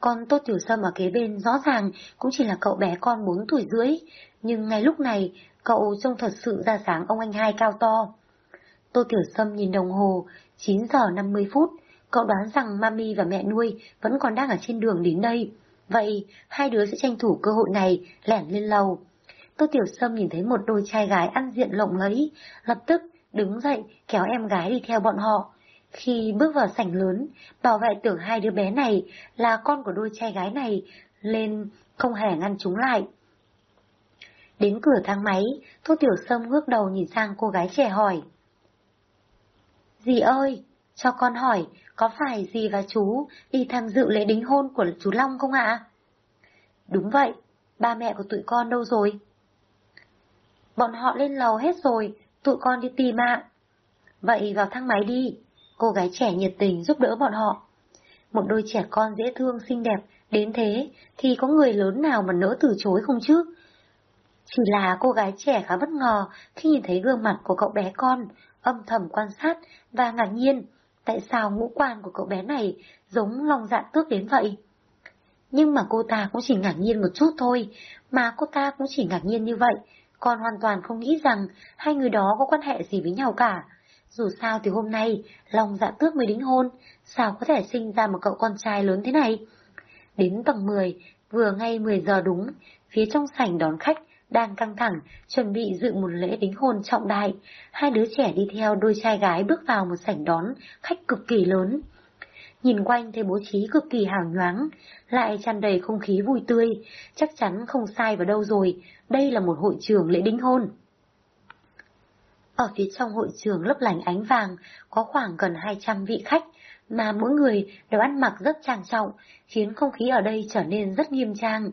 Còn Tô Tiểu Sâm ở kế bên rõ ràng cũng chỉ là cậu bé con 4 tuổi rưỡi, nhưng ngay lúc này cậu trông thật sự ra sáng ông anh hai cao to. Tô Tiểu Sâm nhìn đồng hồ, 9 giờ 50 phút, cậu đoán rằng mami và mẹ nuôi vẫn còn đang ở trên đường đến đây. Vậy, hai đứa sẽ tranh thủ cơ hội này lẻn lên lầu. Tô Tiểu Sâm nhìn thấy một đôi trai gái ăn diện lộng lẫy, lập tức đứng dậy kéo em gái đi theo bọn họ. Khi bước vào sảnh lớn, bảo vệ tưởng hai đứa bé này là con của đôi trai gái này, lên không hề ngăn chúng lại. Đến cửa thang máy, Tô Tiểu Sâm ngước đầu nhìn sang cô gái trẻ hỏi. Dì ơi, cho con hỏi, có phải dì và chú đi tham dự lễ đính hôn của chú Long không ạ? Đúng vậy, ba mẹ của tụi con đâu rồi? Bọn họ lên lầu hết rồi, tụi con đi tìm ạ. Vậy vào thang máy đi, cô gái trẻ nhiệt tình giúp đỡ bọn họ. Một đôi trẻ con dễ thương xinh đẹp, đến thế thì có người lớn nào mà nỡ từ chối không chứ? Chỉ là cô gái trẻ khá bất ngờ khi nhìn thấy gương mặt của cậu bé con, âm thầm quan sát và ngạc nhiên tại sao ngũ quan của cậu bé này giống lòng dạ tước đến vậy. Nhưng mà cô ta cũng chỉ ngạc nhiên một chút thôi, mà cô ta cũng chỉ ngạc nhiên như vậy, còn hoàn toàn không nghĩ rằng hai người đó có quan hệ gì với nhau cả. Dù sao thì hôm nay, lòng dạ tước mới đính hôn, sao có thể sinh ra một cậu con trai lớn thế này? Đến tầng 10, vừa ngay 10 giờ đúng, phía trong sảnh đón khách đang căng thẳng, chuẩn bị dự một lễ đính hôn trọng đại. Hai đứa trẻ đi theo đôi trai gái bước vào một sảnh đón khách cực kỳ lớn. Nhìn quanh thấy bố trí cực kỳ hào nhoáng, lại tràn đầy không khí vui tươi, chắc chắn không sai vào đâu rồi, đây là một hội trường lễ đính hôn. Ở phía trong hội trường lấp lánh ánh vàng, có khoảng gần 200 vị khách, mà mỗi người đều ăn mặc rất trang trọng, khiến không khí ở đây trở nên rất nghiêm trang.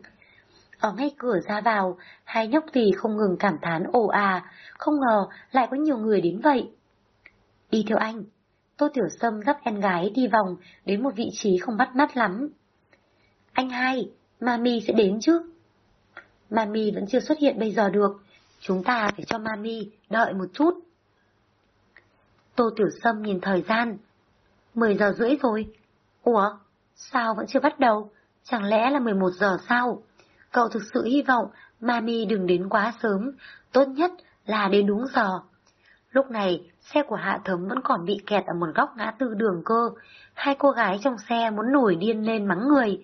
Ở ngay cửa ra vào, hai nhóc tỳ không ngừng cảm thán ồ à, không ngờ lại có nhiều người đến vậy. Đi theo anh, Tô Tiểu Sâm dắt em gái đi vòng đến một vị trí không bắt mắt lắm. Anh hai, Mami sẽ đến chứ? Mami vẫn chưa xuất hiện bây giờ được, chúng ta phải cho Mami đợi một chút. Tô Tiểu Sâm nhìn thời gian. 10 giờ rưỡi rồi. Ủa, sao vẫn chưa bắt đầu? Chẳng lẽ là 11 giờ sao? Cậu thực sự hy vọng Mami đừng đến quá sớm, tốt nhất là đến đúng giờ. Lúc này, xe của Hạ Thấm vẫn còn bị kẹt ở một góc ngã tư đường cơ. Hai cô gái trong xe muốn nổi điên lên mắng người.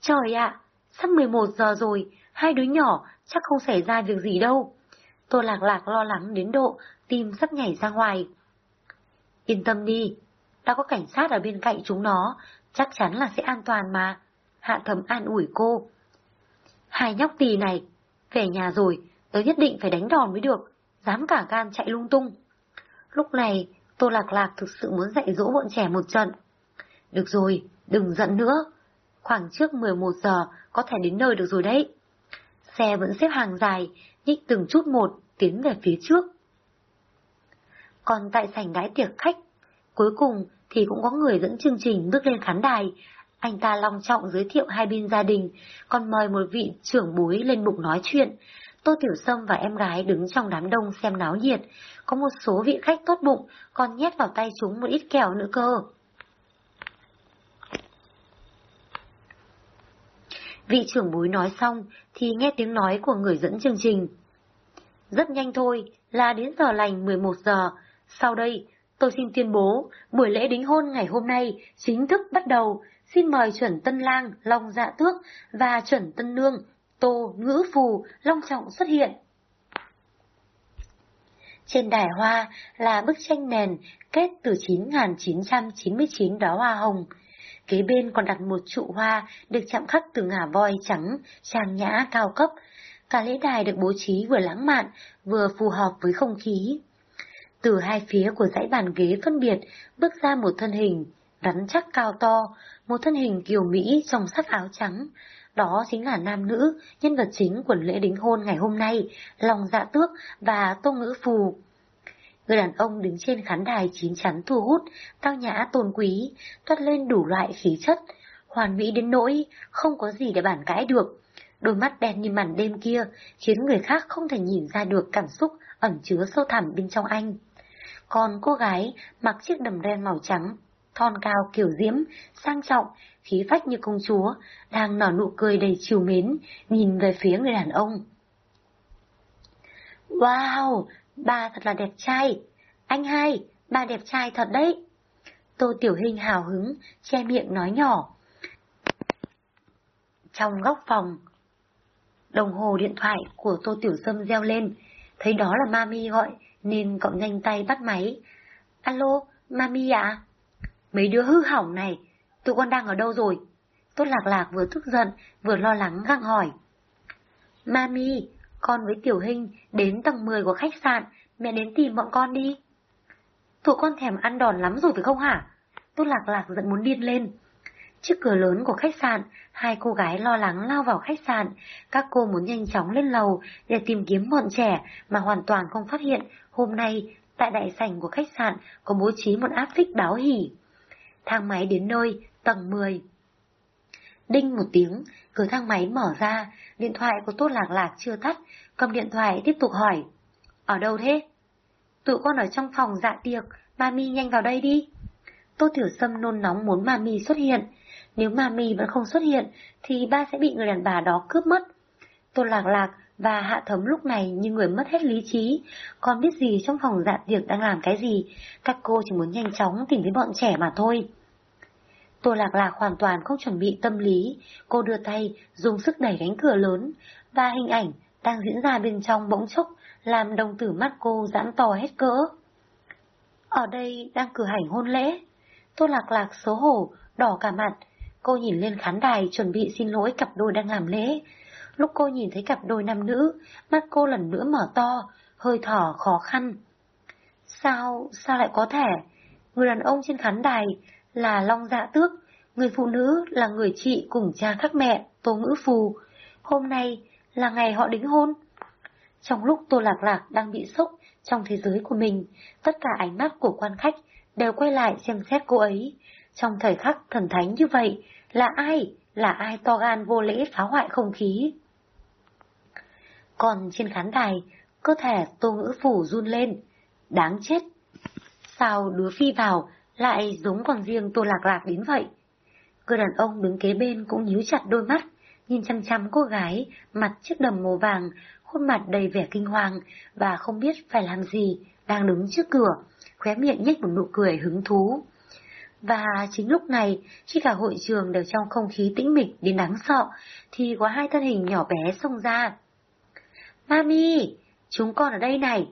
Trời ạ, sắp 11 giờ rồi, hai đứa nhỏ chắc không xảy ra việc gì đâu. Tô Lạc Lạc lo lắng đến độ tim sắp nhảy ra ngoài. Yên tâm đi, đã có cảnh sát ở bên cạnh chúng nó, chắc chắn là sẽ an toàn mà. Hạ thầm an ủi cô. Hai nhóc tì này, về nhà rồi, tớ nhất định phải đánh đòn mới được, dám cả gan chạy lung tung. Lúc này, Tô Lạc Lạc thực sự muốn dạy dỗ bọn trẻ một trận. Được rồi, đừng giận nữa. Khoảng trước 11 giờ có thể đến nơi được rồi đấy. Xe vẫn xếp hàng dài, nhích từng chút một, tiến về phía trước. Còn tại sảnh đái tiệc khách, cuối cùng thì cũng có người dẫn chương trình bước lên khán đài. Anh ta long trọng giới thiệu hai bên gia đình, còn mời một vị trưởng bối lên bục nói chuyện. Tô Tiểu Sâm và em gái đứng trong đám đông xem náo nhiệt, có một số vị khách tốt bụng còn nhét vào tay chúng một ít kẹo nữa cơ. Vị trưởng bối nói xong thì nghe tiếng nói của người dẫn chương trình. Rất nhanh thôi, là đến giờ lành 11 giờ. Sau đây, tôi xin tuyên bố, buổi lễ đính hôn ngày hôm nay chính thức bắt đầu. Xin mời chuẩn tân lang Long Dạ Tước và chuẩn tân nương Tô Ngữ Phù long trọng xuất hiện. Trên đài hoa là bức tranh nền kết từ 9.999 đóa hoa hồng. Kế bên còn đặt một trụ hoa được chạm khắc từ ngà voi trắng, trang nhã cao cấp. Cả lễ đài được bố trí vừa lãng mạn, vừa phù hợp với không khí. Từ hai phía của dãy bàn ghế phân biệt bước ra một thân hình, rắn chắc cao to, một thân hình kiều Mỹ trong sắc áo trắng. Đó chính là nam nữ, nhân vật chính của lễ đính hôn ngày hôm nay, lòng Dạ Tước và Tô Ngữ Phù. Người đàn ông đứng trên khán đài chín chắn thu hút, tao nhã tôn quý, toát lên đủ loại khí chất, hoàn mỹ đến nỗi không có gì để bản cãi được. Đôi mắt đen như màn đêm kia khiến người khác không thể nhìn ra được cảm xúc ẩn chứa sâu thẳm bên trong anh. Còn cô gái mặc chiếc đầm ren màu trắng, thon cao kiểu diễm, sang trọng, khí phách như công chúa, đang nở nụ cười đầy chiều mến, nhìn về phía người đàn ông. Wow, ba thật là đẹp trai. Anh hai, ba đẹp trai thật đấy. Tô Tiểu Hình hào hứng, che miệng nói nhỏ. Trong góc phòng, đồng hồ điện thoại của Tô Tiểu Sâm reo lên, thấy đó là Mami gọi, nên cậu nhanh tay bắt máy. Alo, Mami ạ? Mấy đứa hư hỏng này, tụi con đang ở đâu rồi? Tốt lạc lạc vừa tức giận, vừa lo lắng găng hỏi. Mami, con với Tiểu Hình đến tầng 10 của khách sạn, mẹ đến tìm bọn con đi. Tụi con thèm ăn đòn lắm rồi phải không hả? Tốt lạc lạc giận muốn điên lên. Trước cửa lớn của khách sạn, hai cô gái lo lắng lao vào khách sạn. Các cô muốn nhanh chóng lên lầu để tìm kiếm bọn trẻ mà hoàn toàn không phát hiện hôm nay tại đại sảnh của khách sạn có bố trí một áp phích báo hỉ. Thang máy đến nơi, tầng 10. Đinh một tiếng, cửa thang máy mở ra, điện thoại của Tốt Lạc Lạc chưa tắt, cầm điện thoại tiếp tục hỏi. Ở đâu thế? Tụi con ở trong phòng dạ tiệc, mami nhanh vào đây đi. Tô Tiểu Sâm nôn nóng muốn mami xuất hiện. Nếu mami vẫn không xuất hiện, thì ba sẽ bị người đàn bà đó cướp mất. Tô Lạc Lạc và Hạ Thấm lúc này như người mất hết lý trí, còn biết gì trong phòng dạ tiệc đang làm cái gì, các cô chỉ muốn nhanh chóng tìm thấy bọn trẻ mà thôi. Tô Lạc Lạc hoàn toàn không chuẩn bị tâm lý, cô đưa tay, dùng sức đẩy cánh cửa lớn, và hình ảnh đang diễn ra bên trong bỗng chốc, làm đồng tử mắt cô giãn to hết cỡ. Ở đây đang cử hành hôn lễ. Tô Lạc Lạc xấu hổ, đỏ cả mặt. Cô nhìn lên khán đài chuẩn bị xin lỗi cặp đôi đang làm lễ. Lúc cô nhìn thấy cặp đôi nam nữ, mắt cô lần nữa mở to, hơi thở khó khăn. Sao, sao lại có thể? Người đàn ông trên khán đài là Long Dạ Tước, người phụ nữ là người chị cùng cha khác mẹ, Tô Ngữ Phù. Hôm nay là ngày họ đính hôn. Trong lúc Tô Lạc Lạc đang bị sốc trong thế giới của mình, tất cả ánh mắt của quan khách đều quay lại xem xét cô ấy. Trong thời khắc thần thánh như vậy, là ai, là ai to gan vô lễ phá hoại không khí? Còn trên khán đài, cơ thể Tô Ngữ Phủ run lên. Đáng chết! Sao đứa phi vào lại giống còn riêng Tô Lạc Lạc đến vậy? Cơ đàn ông đứng kế bên cũng nhíu chặt đôi mắt, nhìn chăm chăm cô gái, mặt chiếc đầm màu vàng, khuôn mặt đầy vẻ kinh hoàng và không biết phải làm gì, đang đứng trước cửa, khóe miệng nhếch một nụ cười hứng thú. Và chính lúc này, khi cả hội trường đều trong không khí tĩnh mịch đến đáng sợ, thì có hai thân hình nhỏ bé xông ra. Mami, chúng con ở đây này.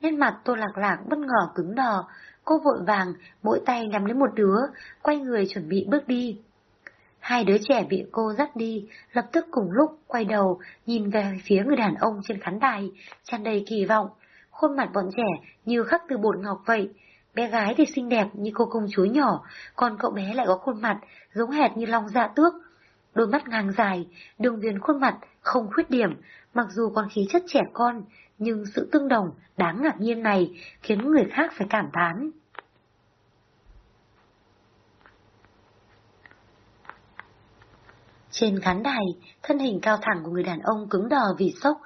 Nét mặt tô lạc lạc bất ngờ cứng đờ, cô vội vàng, mỗi tay nắm lấy một đứa, quay người chuẩn bị bước đi. Hai đứa trẻ bị cô dắt đi, lập tức cùng lúc quay đầu, nhìn về phía người đàn ông trên khán đài, tràn đầy kỳ vọng. Khuôn mặt bọn trẻ như khắc từ bột ngọc vậy. Bé gái thì xinh đẹp như cô công chúa nhỏ, còn cậu bé lại có khuôn mặt giống hệt như long dạ tước. Đôi mắt ngang dài, đường viền khuôn mặt không khuyết điểm, mặc dù còn khí chất trẻ con, nhưng sự tương đồng đáng ngạc nhiên này khiến người khác phải cảm thán. Trên khán đài, thân hình cao thẳng của người đàn ông cứng đờ vì sốc.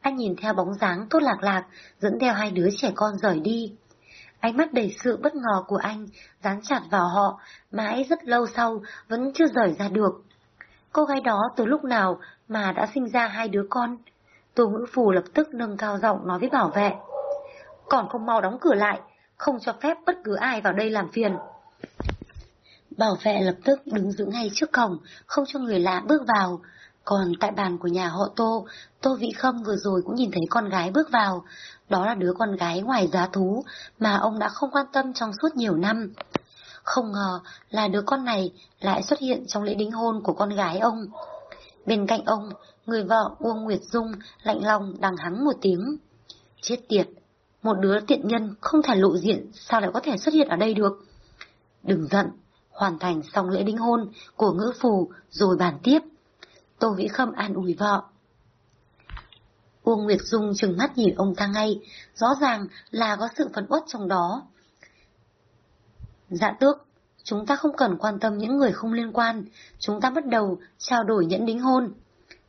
Anh nhìn theo bóng dáng tốt lạc lạc, dẫn theo hai đứa trẻ con rời đi. Ánh mắt đầy sự bất ngờ của anh dán chặt vào họ, mãi rất lâu sau vẫn chưa rời ra được. Cô gái đó từ lúc nào mà đã sinh ra hai đứa con? Tô ngữ phù lập tức nâng cao giọng nói với bảo vệ. Còn không mau đóng cửa lại, không cho phép bất cứ ai vào đây làm phiền. Bảo vệ lập tức đứng giữ ngay trước cổng, không cho người lạ bước vào. Còn tại bàn của nhà họ Tô, Tô Vĩ Khâm vừa rồi cũng nhìn thấy con gái bước vào. Đó là đứa con gái ngoài giá thú mà ông đã không quan tâm trong suốt nhiều năm. Không ngờ là đứa con này lại xuất hiện trong lễ đính hôn của con gái ông. Bên cạnh ông, người vợ Uông Nguyệt Dung lạnh lòng đằng hắng một tiếng. Chết tiệt, một đứa tiện nhân không thể lộ diện sao lại có thể xuất hiện ở đây được. Đừng giận, hoàn thành xong lễ đính hôn của ngữ phù rồi bàn tiếp. Tô Vĩ Khâm an ủi vợ. Uông Nguyệt Dung trừng mắt nhìn ông ta ngay, rõ ràng là có sự phấn uất trong đó. Dạ tước, chúng ta không cần quan tâm những người không liên quan, chúng ta bắt đầu trao đổi nhẫn đính hôn.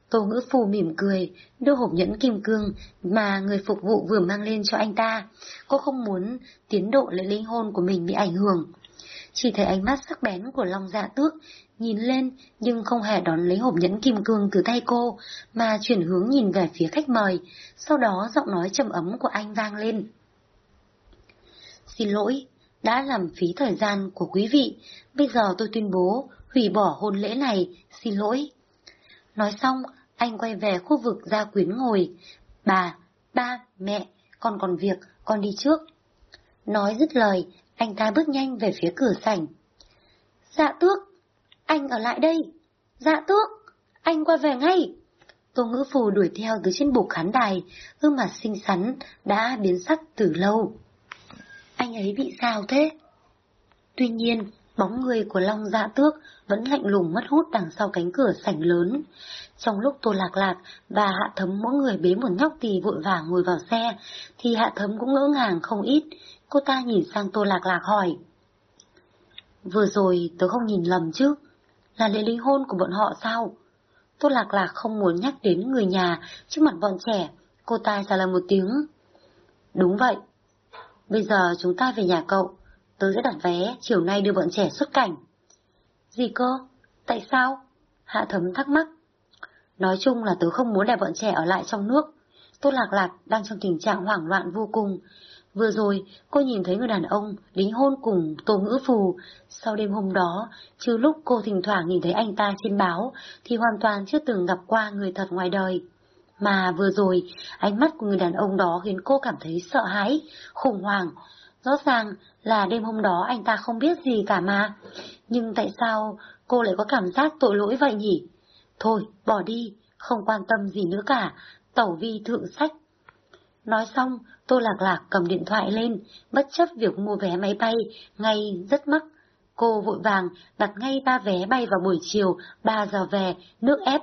Tô ngữ phù mỉm cười, đưa hộp nhẫn kim cương mà người phục vụ vừa mang lên cho anh ta. Cô không muốn tiến độ lễ linh hôn của mình bị ảnh hưởng. Chỉ thấy ánh mắt sắc bén của Long Dạ Tước nhìn lên nhưng không hề đón lấy hộp nhẫn kim cương từ tay cô, mà chuyển hướng nhìn về phía khách mời, sau đó giọng nói trầm ấm của anh vang lên. Xin lỗi, đã làm phí thời gian của quý vị, bây giờ tôi tuyên bố hủy bỏ hôn lễ này, xin lỗi. Nói xong, anh quay về khu vực gia quyến ngồi. Bà, ba, mẹ, con còn việc, con đi trước. Nói dứt lời, anh ta bước nhanh về phía cửa sảnh. Dạ tước, anh ở lại đây. Dạ tước, anh qua về ngay. Tô ngữ phù đuổi theo từ trên bục khán đài, gương mặt xinh xắn, đã biến sắc từ lâu. Anh ấy bị sao thế? Tuy nhiên, bóng người của Long Dạ Tước vẫn lạnh lùng mất hút đằng sau cánh cửa sảnh lớn. Trong lúc Tô Lạc Lạc và Hạ Thấm mỗi người bế một nhóc tỳ vội vàng ngồi vào xe, thì Hạ Thấm cũng ngỡ ngàng không ít, cô ta nhìn sang Tô Lạc Lạc hỏi. Vừa rồi tớ không nhìn lầm chứ, là lễ ly hôn của bọn họ sao? Tô Lạc Lạc không muốn nhắc đến người nhà trước mặt bọn trẻ, cô ta trả lời một tiếng. Đúng vậy, bây giờ chúng ta về nhà cậu, tớ sẽ đặt vé chiều nay đưa bọn trẻ xuất cảnh. Gì cơ? Tại sao? Hạ thấm thắc mắc. Nói chung là tớ không muốn để bọn trẻ ở lại trong nước. Tô Lạc Lạc đang trong tình trạng hoảng loạn vô cùng. Vừa rồi, cô nhìn thấy người đàn ông đính hôn cùng Tô Ngữ Phù. Sau đêm hôm đó, trừ lúc cô thỉnh thoảng nhìn thấy anh ta trên báo, thì hoàn toàn chưa từng gặp qua người thật ngoài đời. Mà vừa rồi, ánh mắt của người đàn ông đó khiến cô cảm thấy sợ hãi, khủng hoảng. Rõ ràng là đêm hôm đó anh ta không biết gì cả mà. Nhưng tại sao cô lại có cảm giác tội lỗi vậy nhỉ? Thôi, bỏ đi, không quan tâm gì nữa cả, tẩu vi thượng sách. Nói xong, Tô Lạc Lạc cầm điện thoại lên, bất chấp việc mua vé máy bay, ngay rất mắc. Cô vội vàng đặt ngay ba vé bay vào buổi chiều, ba giờ về, nước ép.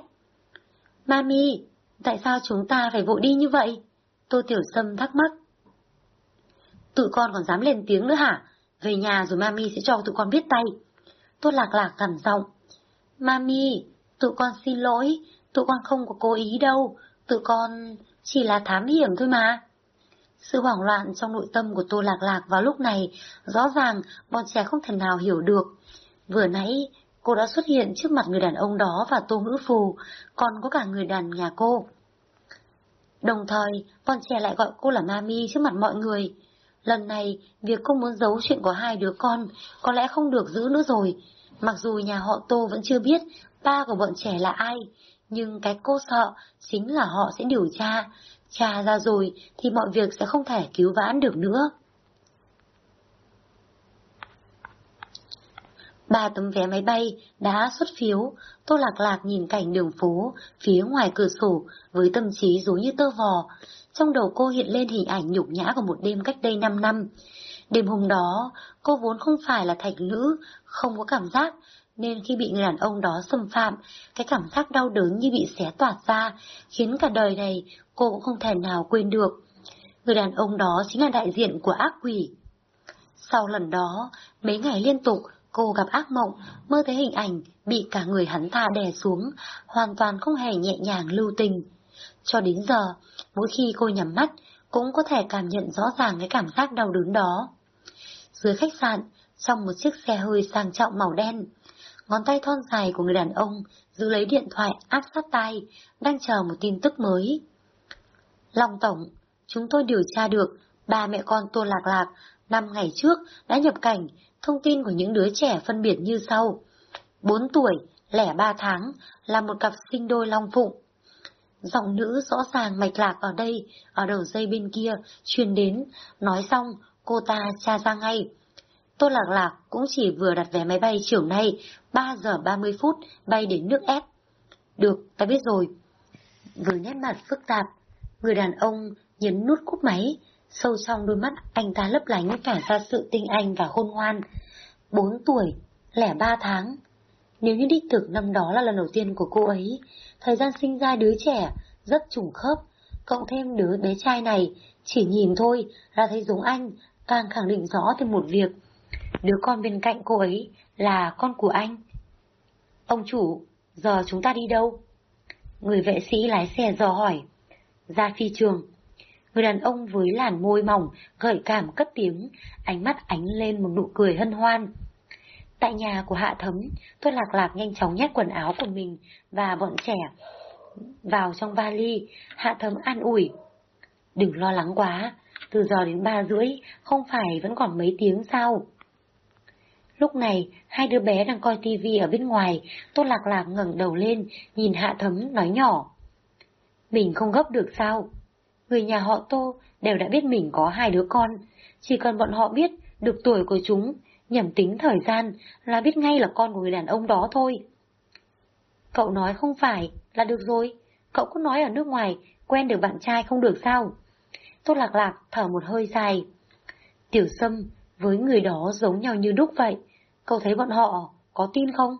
Mami, tại sao chúng ta phải vội đi như vậy? Tô Tiểu Sâm thắc mắc. Tụi con còn dám lên tiếng nữa hả? Về nhà rồi mami sẽ cho tụi con biết tay. Tô Lạc Lạc gằn giọng. Mami, tụi con xin lỗi, tụi con không có cố ý đâu, tụi con chỉ là thám hiểm thôi mà. Sự hoảng loạn trong nội tâm của Tô Lạc Lạc vào lúc này, rõ ràng bọn trẻ không thể nào hiểu được. Vừa nãy, cô đã xuất hiện trước mặt người đàn ông đó và Tô Ngữ Phù, còn có cả người đàn nhà cô. Đồng thời, bọn trẻ lại gọi cô là Mami trước mặt mọi người. Lần này, việc cô muốn giấu chuyện của hai đứa con có lẽ không được giữ nữa rồi. Mặc dù nhà họ Tô vẫn chưa biết ba của bọn trẻ là ai, nhưng cái cô sợ chính là họ sẽ điều tra. Tra ra rồi thì mọi việc sẽ không thể cứu vãn được nữa. Ba tấm vé máy bay đã xuất phiếu, Tô Lạc Lạc nhìn cảnh đường phố phía ngoài cửa sổ với tâm trí rối như tơ vò. Trong đầu cô hiện lên hình ảnh nhục nhã của một đêm cách đây 5 năm. Đêm hôm đó, cô vốn không phải là thạch nữ, không có cảm giác, nên khi bị người đàn ông đó xâm phạm, cái cảm giác đau đớn như bị xé toạt ra, khiến cả đời này cô cũng không thể nào quên được. Người đàn ông đó chính là đại diện của ác quỷ. Sau lần đó, mấy ngày liên tục, cô gặp ác mộng, mơ thấy hình ảnh bị cả người hắn ta đè xuống, hoàn toàn không hề nhẹ nhàng lưu tình. Cho đến giờ, mỗi khi cô nhắm mắt, cũng có thể cảm nhận rõ ràng cái cảm giác đau đớn đó. Dưới khách sạn, trong một chiếc xe hơi sang trọng màu đen, ngón tay thon dài của người đàn ông giữ lấy điện thoại áp sát tay, đang chờ một tin tức mới. Long Tổng, chúng tôi điều tra được ba mẹ con Tô Lạc Lạc năm ngày trước đã nhập cảnh, thông tin của những đứa trẻ phân biệt như sau. 4 tuổi, lẻ 3 tháng, là một cặp sinh đôi long phụng. Giọng nữ rõ ràng mạch lạc ở đây, ở đầu dây bên kia, truyền đến, nói xong, cô ta tra ra ngay. Tô Lạc Lạc cũng chỉ vừa đặt vé máy bay chiều nay, 3 giờ 30 phút, bay đến nước ép. Được, ta biết rồi. Với nét mặt phức tạp, người đàn ông nhấn nút cúp máy, sâu trong đôi mắt anh ta lấp lánh cả ra sự tinh anh và khôn ngoan. Bốn tuổi, lẻ ba tháng. Nếu như đích thực năm đó là lần đầu tiên của cô ấy, thời gian sinh ra đứa trẻ rất trùng khớp, cộng thêm đứa bé trai này, chỉ nhìn thôi là thấy giống anh, càng khẳng định rõ thêm một việc. Đứa con bên cạnh cô ấy là con của anh. Ông chủ, giờ chúng ta đi đâu? Người vệ sĩ lái xe dò hỏi. Ra phi trường. Người đàn ông với làn môi mỏng, gợi cảm cất tiếng, ánh mắt ánh lên một nụ cười hân hoan. Tại nhà của Hạ Thấm, tôi lạc lạc nhanh chóng nhét quần áo của mình và bọn trẻ vào trong vali, Hạ Thấm an ủi. Đừng lo lắng quá, từ giờ đến ba rưỡi, không phải vẫn còn mấy tiếng sao? Lúc này, hai đứa bé đang coi tivi ở bên ngoài, Tô Lạc Lạc ngẩng đầu lên, nhìn Hạ Thấm nói nhỏ. Mình không gấp được sao? Người nhà họ Tô đều đã biết mình có hai đứa con, chỉ cần bọn họ biết được tuổi của chúng, nhầm tính thời gian là biết ngay là con của người đàn ông đó thôi. Cậu nói không phải là được rồi, cậu cứ nói ở nước ngoài quen được bạn trai không được sao? Tô Lạc Lạc thở một hơi dài. Tiểu Sâm với người đó giống nhau như đúc vậy, cậu thấy bọn họ có tin không?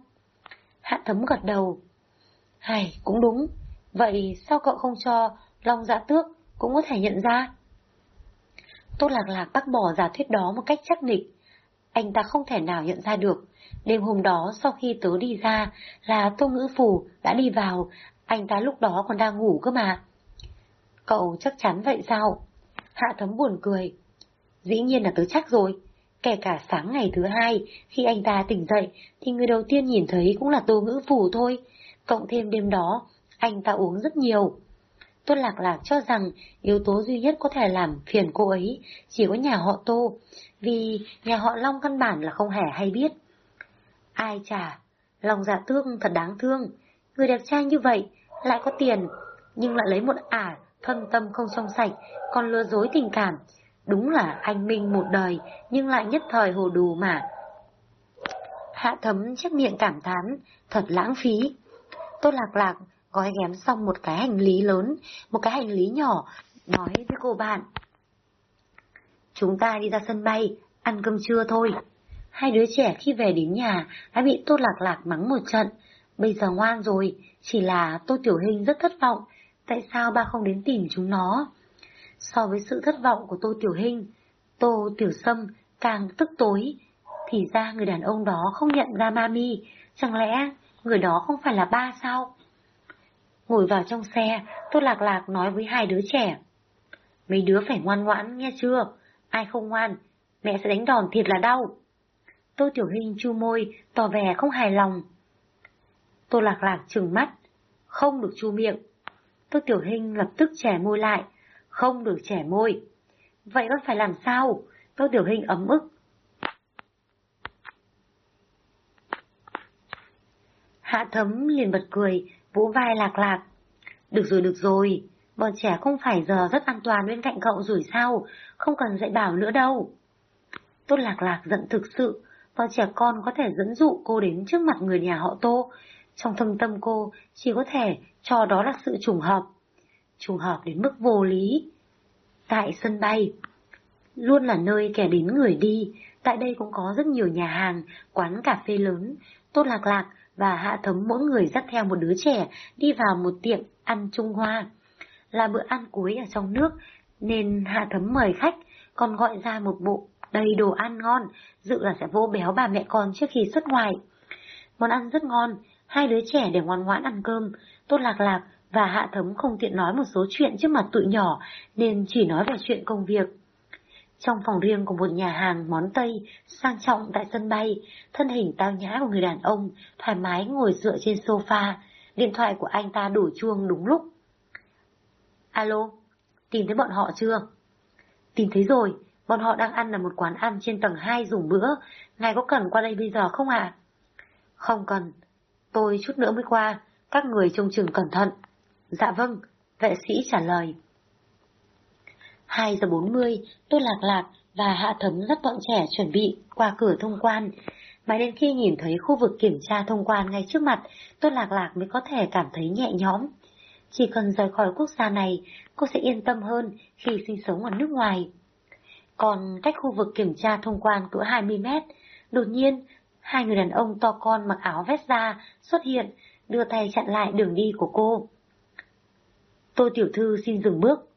Hạ thấm gật đầu. Hay, cũng đúng, vậy sao cậu không cho Long Dạ Tước cũng có thể nhận ra? Tô Lạc Lạc bác bỏ giả thuyết đó một cách chắc nịch. Anh ta không thể nào nhận ra được. Đêm hôm đó sau khi tớ đi ra là Tô Ngữ Phủ đã đi vào, anh ta lúc đó còn đang ngủ cơ mà. Cậu chắc chắn vậy sao? Hạ thấm buồn cười. Dĩ nhiên là tớ chắc rồi. Kể cả sáng ngày thứ hai, khi anh ta tỉnh dậy, thì người đầu tiên nhìn thấy cũng là Tô Ngữ Phủ thôi. Cộng thêm đêm đó, anh ta uống rất nhiều. Tôi lạc lạc cho rằng yếu tố duy nhất có thể làm phiền cô ấy chỉ có nhà họ Tô, vì nhà họ Long căn bản là không hề hay biết. Ai chả, lòng dạ tương thật đáng thương, người đẹp trai như vậy, lại có tiền, nhưng lại lấy một ả thâm tâm không trong sạch, còn lừa dối tình cảm. Đúng là anh Minh một đời, nhưng lại nhất thời hồ đồ mà. Hạ thấm chắc miệng cảm thán, thật lãng phí. Tôi lạc lạc, gói ghém xong một cái hành lý lớn, một cái hành lý nhỏ, nói với cô bạn. Chúng ta đi ra sân bay, ăn cơm trưa thôi. Hai đứa trẻ khi về đến nhà đã bị Tô Lạc Lạc mắng một trận. Bây giờ ngoan rồi, chỉ là Tô Tiểu Hình rất thất vọng. Tại sao ba không đến tìm chúng nó? So với sự thất vọng của Tô Tiểu Hình, Tô Tiểu Sâm càng tức tối. Thì ra người đàn ông đó không nhận ra Mami, chẳng lẽ người đó không phải là ba sao? Ngồi vào trong xe, tôi Lạc Lạc nói với hai đứa trẻ. Mấy đứa phải ngoan ngoãn nghe chưa? Ai không ngoan, mẹ sẽ đánh đòn thiệt là đau. Tô Tiểu Hình chu môi, tỏ vẻ không hài lòng. Tô Lạc Lạc trừng mắt, không được chu miệng. Tô Tiểu Hình lập tức trẻ môi lại, không được trẻ môi. Vậy con phải làm sao? Tô Tiểu Hình ấm ức. Hạ thấm liền bật cười, vỗ vai lạc lạc. Được rồi, được rồi, bọn trẻ không phải giờ rất an toàn bên cạnh cậu rồi sao, không cần dạy bảo nữa đâu. Tốt lạc lạc giận thực sự, bọn trẻ con có thể dẫn dụ cô đến trước mặt người nhà họ Tô. Trong thâm tâm cô chỉ có thể cho đó là sự trùng hợp. Trùng hợp đến mức vô lý. Tại sân bay, luôn là nơi kẻ đến người đi, tại đây cũng có rất nhiều nhà hàng, quán cà phê lớn. Tốt lạc lạc và Hạ Thấm mỗi người dắt theo một đứa trẻ đi vào một tiệm ăn Trung Hoa. Là bữa ăn cuối ở trong nước, nên Hạ Thấm mời khách, còn gọi ra một bộ đầy đồ ăn ngon, dự là sẽ vô béo bà mẹ con trước khi xuất ngoài. Món ăn rất ngon, hai đứa trẻ để ngoan ngoãn ăn cơm, Tốt Lạc Lạc và Hạ Thấm không tiện nói một số chuyện trước mặt tụi nhỏ, nên chỉ nói về chuyện công việc. Trong phòng riêng của một nhà hàng món Tây sang trọng tại sân bay, thân hình tao nhã của người đàn ông thoải mái ngồi dựa trên sofa, điện thoại của anh ta đổ chuông đúng lúc. Alo, tìm thấy bọn họ chưa? Tìm thấy rồi, bọn họ đang ăn ở một quán ăn trên tầng 2 dùng bữa, ngài có cần qua đây bây giờ không ạ? Không cần, tôi chút nữa mới qua, các người trông chừng cẩn thận. Dạ vâng, vệ sĩ trả lời. 2 giờ 40, tôi lạc lạc và hạ thấm rất bọn trẻ chuẩn bị qua cửa thông quan. Mãi đến khi nhìn thấy khu vực kiểm tra thông quan ngay trước mặt, tôi lạc lạc mới có thể cảm thấy nhẹ nhõm. Chỉ cần rời khỏi quốc gia này, cô sẽ yên tâm hơn khi sinh sống ở nước ngoài. Còn cách khu vực kiểm tra thông quan cỡ 20 mét, đột nhiên, hai người đàn ông to con mặc áo vest da xuất hiện, đưa tay chặn lại đường đi của cô. Tô Tiểu Thư xin dừng bước.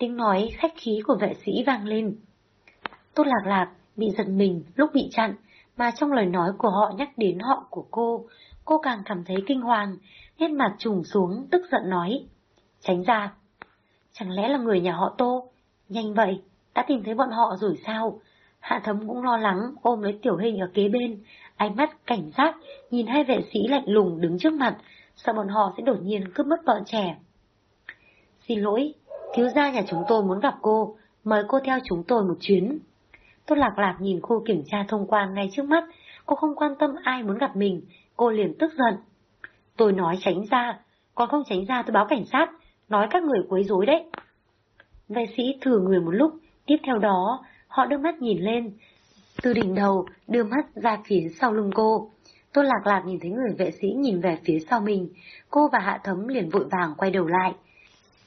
Tiếng nói khách khí của vệ sĩ vang lên. Tốt lạc lạc bị giật mình lúc bị chặn, mà trong lời nói của họ nhắc đến họ của cô, cô càng cảm thấy kinh hoàng, nét mặt trùng xuống, tức giận nói. Tránh ra. Chẳng lẽ là người nhà họ Tô? Nhanh vậy, đã tìm thấy bọn họ rồi sao? Hạ thấm cũng lo lắng, ôm lấy tiểu hình ở kế bên, ánh mắt cảnh giác, nhìn hai vệ sĩ lạnh lùng đứng trước mặt, sợ bọn họ sẽ đột nhiên cướp mất bọn trẻ. Xin lỗi, Thiếu gia nhà chúng tôi muốn gặp cô, mời cô theo chúng tôi một chuyến. Tôi lạc lạc nhìn khu kiểm tra thông quan ngay trước mắt, cô không quan tâm ai muốn gặp mình, cô liền tức giận. Tôi nói tránh ra, còn không tránh ra tôi báo cảnh sát, nói các người quấy rối đấy. Vệ sĩ thử người một lúc, tiếp theo đó, họ đưa mắt nhìn lên, từ đỉnh đầu đưa mắt ra phía sau lưng cô. Tôi lạc lạc nhìn thấy người vệ sĩ nhìn về phía sau mình, cô và Hạ Thấm liền vội vàng quay đầu lại.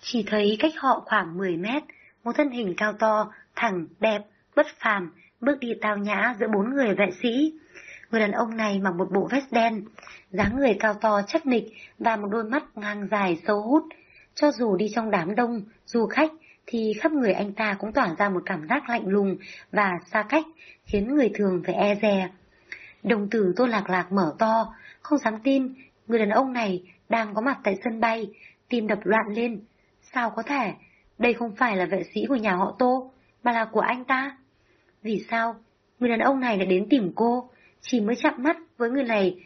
Chỉ thấy cách họ khoảng 10 mét, một thân hình cao to, thẳng, đẹp, bất phàm, bước đi tao nhã giữa bốn người vệ sĩ. Người đàn ông này mặc một bộ vest đen, dáng người cao to chắc nịch và một đôi mắt ngang dài sâu hút. Cho dù đi trong đám đông, du khách, thì khắp người anh ta cũng tỏa ra một cảm giác lạnh lùng và xa cách, khiến người thường phải e dè. Đồng tử tô lạc lạc mở to, không dám tin, người đàn ông này đang có mặt tại sân bay, tim đập loạn lên, Sao có thể? Đây không phải là vệ sĩ của nhà họ Tô, mà là của anh ta. Vì sao? Người đàn ông này đã đến tìm cô, chỉ mới chạm mắt với người này.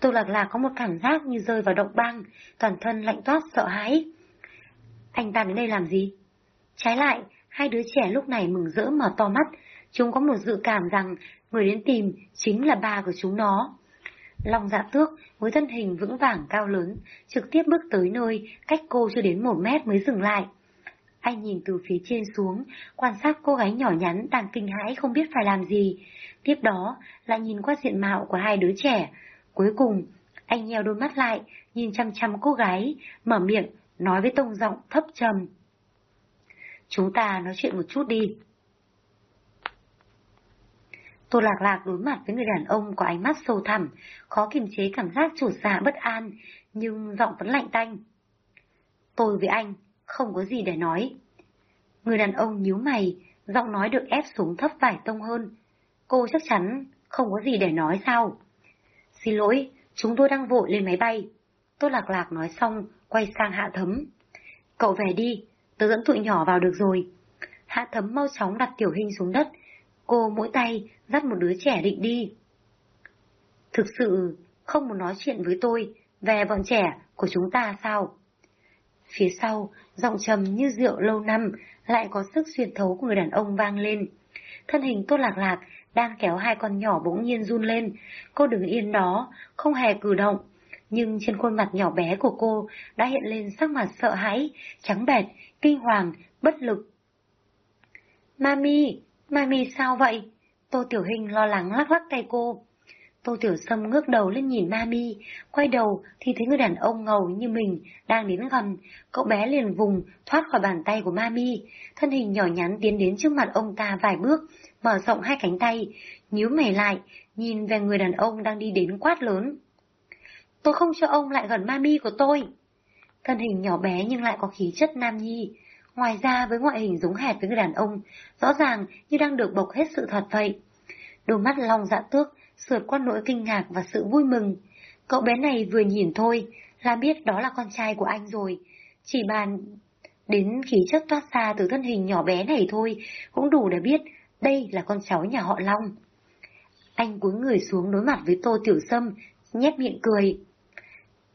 Tô Lạc Lạc có một cảm giác như rơi vào động băng, toàn thân lạnh toát sợ hãi. Anh ta đến đây làm gì? Trái lại, hai đứa trẻ lúc này mừng rỡ mở to mắt, chúng có một dự cảm rằng người đến tìm chính là ba của chúng nó. Long dạ tước với thân hình vững vàng cao lớn, trực tiếp bước tới nơi, cách cô chưa đến một mét mới dừng lại. Anh nhìn từ phía trên xuống, quan sát cô gái nhỏ nhắn đang kinh hãi không biết phải làm gì. Tiếp đó, lại nhìn qua diện mạo của hai đứa trẻ. Cuối cùng, anh nheo đôi mắt lại, nhìn chăm chăm cô gái, mở miệng, nói với tông giọng thấp trầm. Chúng ta nói chuyện một chút đi. Tô Lạc Lạc đối mặt với người đàn ông có ánh mắt sâu thẳm, khó kiềm chế cảm giác chủ dạ bất an, nhưng giọng vẫn lạnh tanh. Tôi với anh, không có gì để nói. Người đàn ông nhíu mày, giọng nói được ép xuống thấp vài tông hơn. Cô chắc chắn không có gì để nói sao? Xin lỗi, chúng tôi đang vội lên máy bay. Tô Lạc Lạc nói xong, quay sang Hạ Thấm. Cậu về đi, tớ dẫn tụi nhỏ vào được rồi. Hạ Thấm mau chóng đặt tiểu hình xuống đất. Cô mỗi tay dắt một đứa trẻ định đi. Thực sự không muốn nói chuyện với tôi về bọn trẻ của chúng ta sao? Phía sau, giọng trầm như rượu lâu năm, lại có sức xuyên thấu của người đàn ông vang lên. Thân hình tốt lạc lạc, đang kéo hai con nhỏ bỗng nhiên run lên. Cô đứng yên đó, không hề cử động. Nhưng trên khuôn mặt nhỏ bé của cô đã hiện lên sắc mặt sợ hãi, trắng bẹt, kinh hoàng, bất lực. Mami, Mami sao vậy? Tô Tiểu Hình lo lắng lắc lắc tay cô. Tô Tiểu Sâm ngước đầu lên nhìn Mami, quay đầu thì thấy người đàn ông ngầu như mình đang đến gần, cậu bé liền vùng thoát khỏi bàn tay của Mami, thân hình nhỏ nhắn tiến đến trước mặt ông ta vài bước, mở rộng hai cánh tay, nhíu mày lại, nhìn về người đàn ông đang đi đến quát lớn. Tôi không cho ông lại gần Mami của tôi. Thân hình nhỏ bé nhưng lại có khí chất nam nhi, ngoài ra với ngoại hình giống hệt với người đàn ông, rõ ràng như đang được bộc hết sự thật vậy. Đôi mắt long dạ tước sượt qua nỗi kinh ngạc và sự vui mừng. Cậu bé này vừa nhìn thôi là biết đó là con trai của anh rồi. Chỉ bàn đến khí chất toát ra từ thân hình nhỏ bé này thôi cũng đủ để biết đây là con cháu nhà họ Long. Anh cúi người xuống đối mặt với Tô Tiểu Sâm, nhét miệng cười.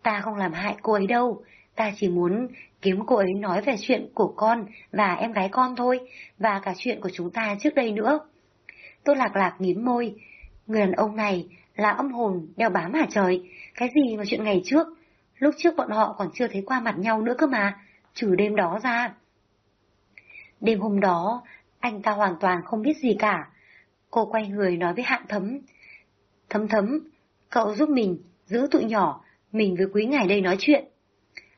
Ta không làm hại cô ấy đâu, ta chỉ muốn kiếm cô ấy nói về chuyện của con và em gái con thôi, và cả chuyện của chúng ta trước đây nữa. Tô Lạc Lạc nghiến môi, Người đàn ông này là âm hồn đeo bám hả trời? Cái gì mà chuyện ngày trước? Lúc trước bọn họ còn chưa thấy qua mặt nhau nữa cơ mà, trừ đêm đó ra. Đêm hôm đó, anh ta hoàn toàn không biết gì cả. Cô quay người nói với hạn thấm. Thấm thấm, cậu giúp mình, giữ tụi nhỏ, mình với quý ngài đây nói chuyện.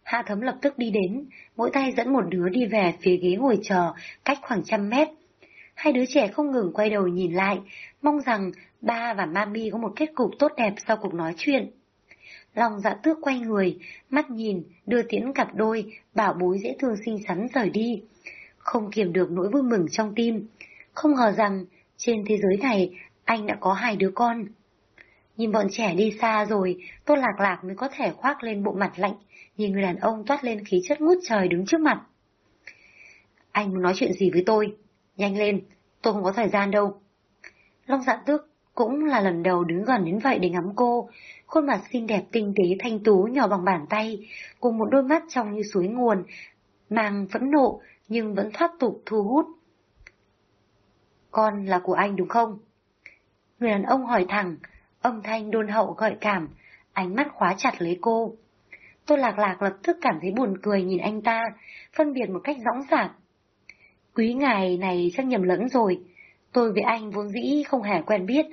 Hạ thấm lập tức đi đến, mỗi tay dẫn một đứa đi về phía ghế ngồi chờ, cách khoảng trăm mét. Hai đứa trẻ không ngừng quay đầu nhìn lại, mong rằng ba và mami có một kết cục tốt đẹp sau cuộc nói chuyện. Lòng dạ tước quay người, mắt nhìn, đưa tiễn cặp đôi, bảo bối dễ thương xinh xắn rời đi. Không kiềm được nỗi vui mừng trong tim. Không ngờ rằng, trên thế giới này, anh đã có hai đứa con. Nhìn bọn trẻ đi xa rồi, Tô Lạc Lạc mới có thể khoác lên bộ mặt lạnh, nhìn người đàn ông toát lên khí chất ngút trời đứng trước mặt. Anh muốn nói chuyện gì với tôi? Nhanh lên, tôi không có thời gian đâu. Long dạ tước cũng là lần đầu đứng gần đến vậy để ngắm cô, khuôn mặt xinh đẹp tinh tế thanh tú nhỏ bằng bàn tay, cùng một đôi mắt trong như suối nguồn, mang phẫn nộ nhưng vẫn thoát tục thu hút. Con là của anh đúng không? Người đàn ông hỏi thẳng, âm thanh đôn hậu gợi cảm, ánh mắt khóa chặt lấy cô. Tôi lạc lạc lập tức cảm thấy buồn cười nhìn anh ta, phân biệt một cách rõ ràng. Quý ngài này chắc nhầm lẫn rồi, tôi với anh vốn dĩ không hề quen biết,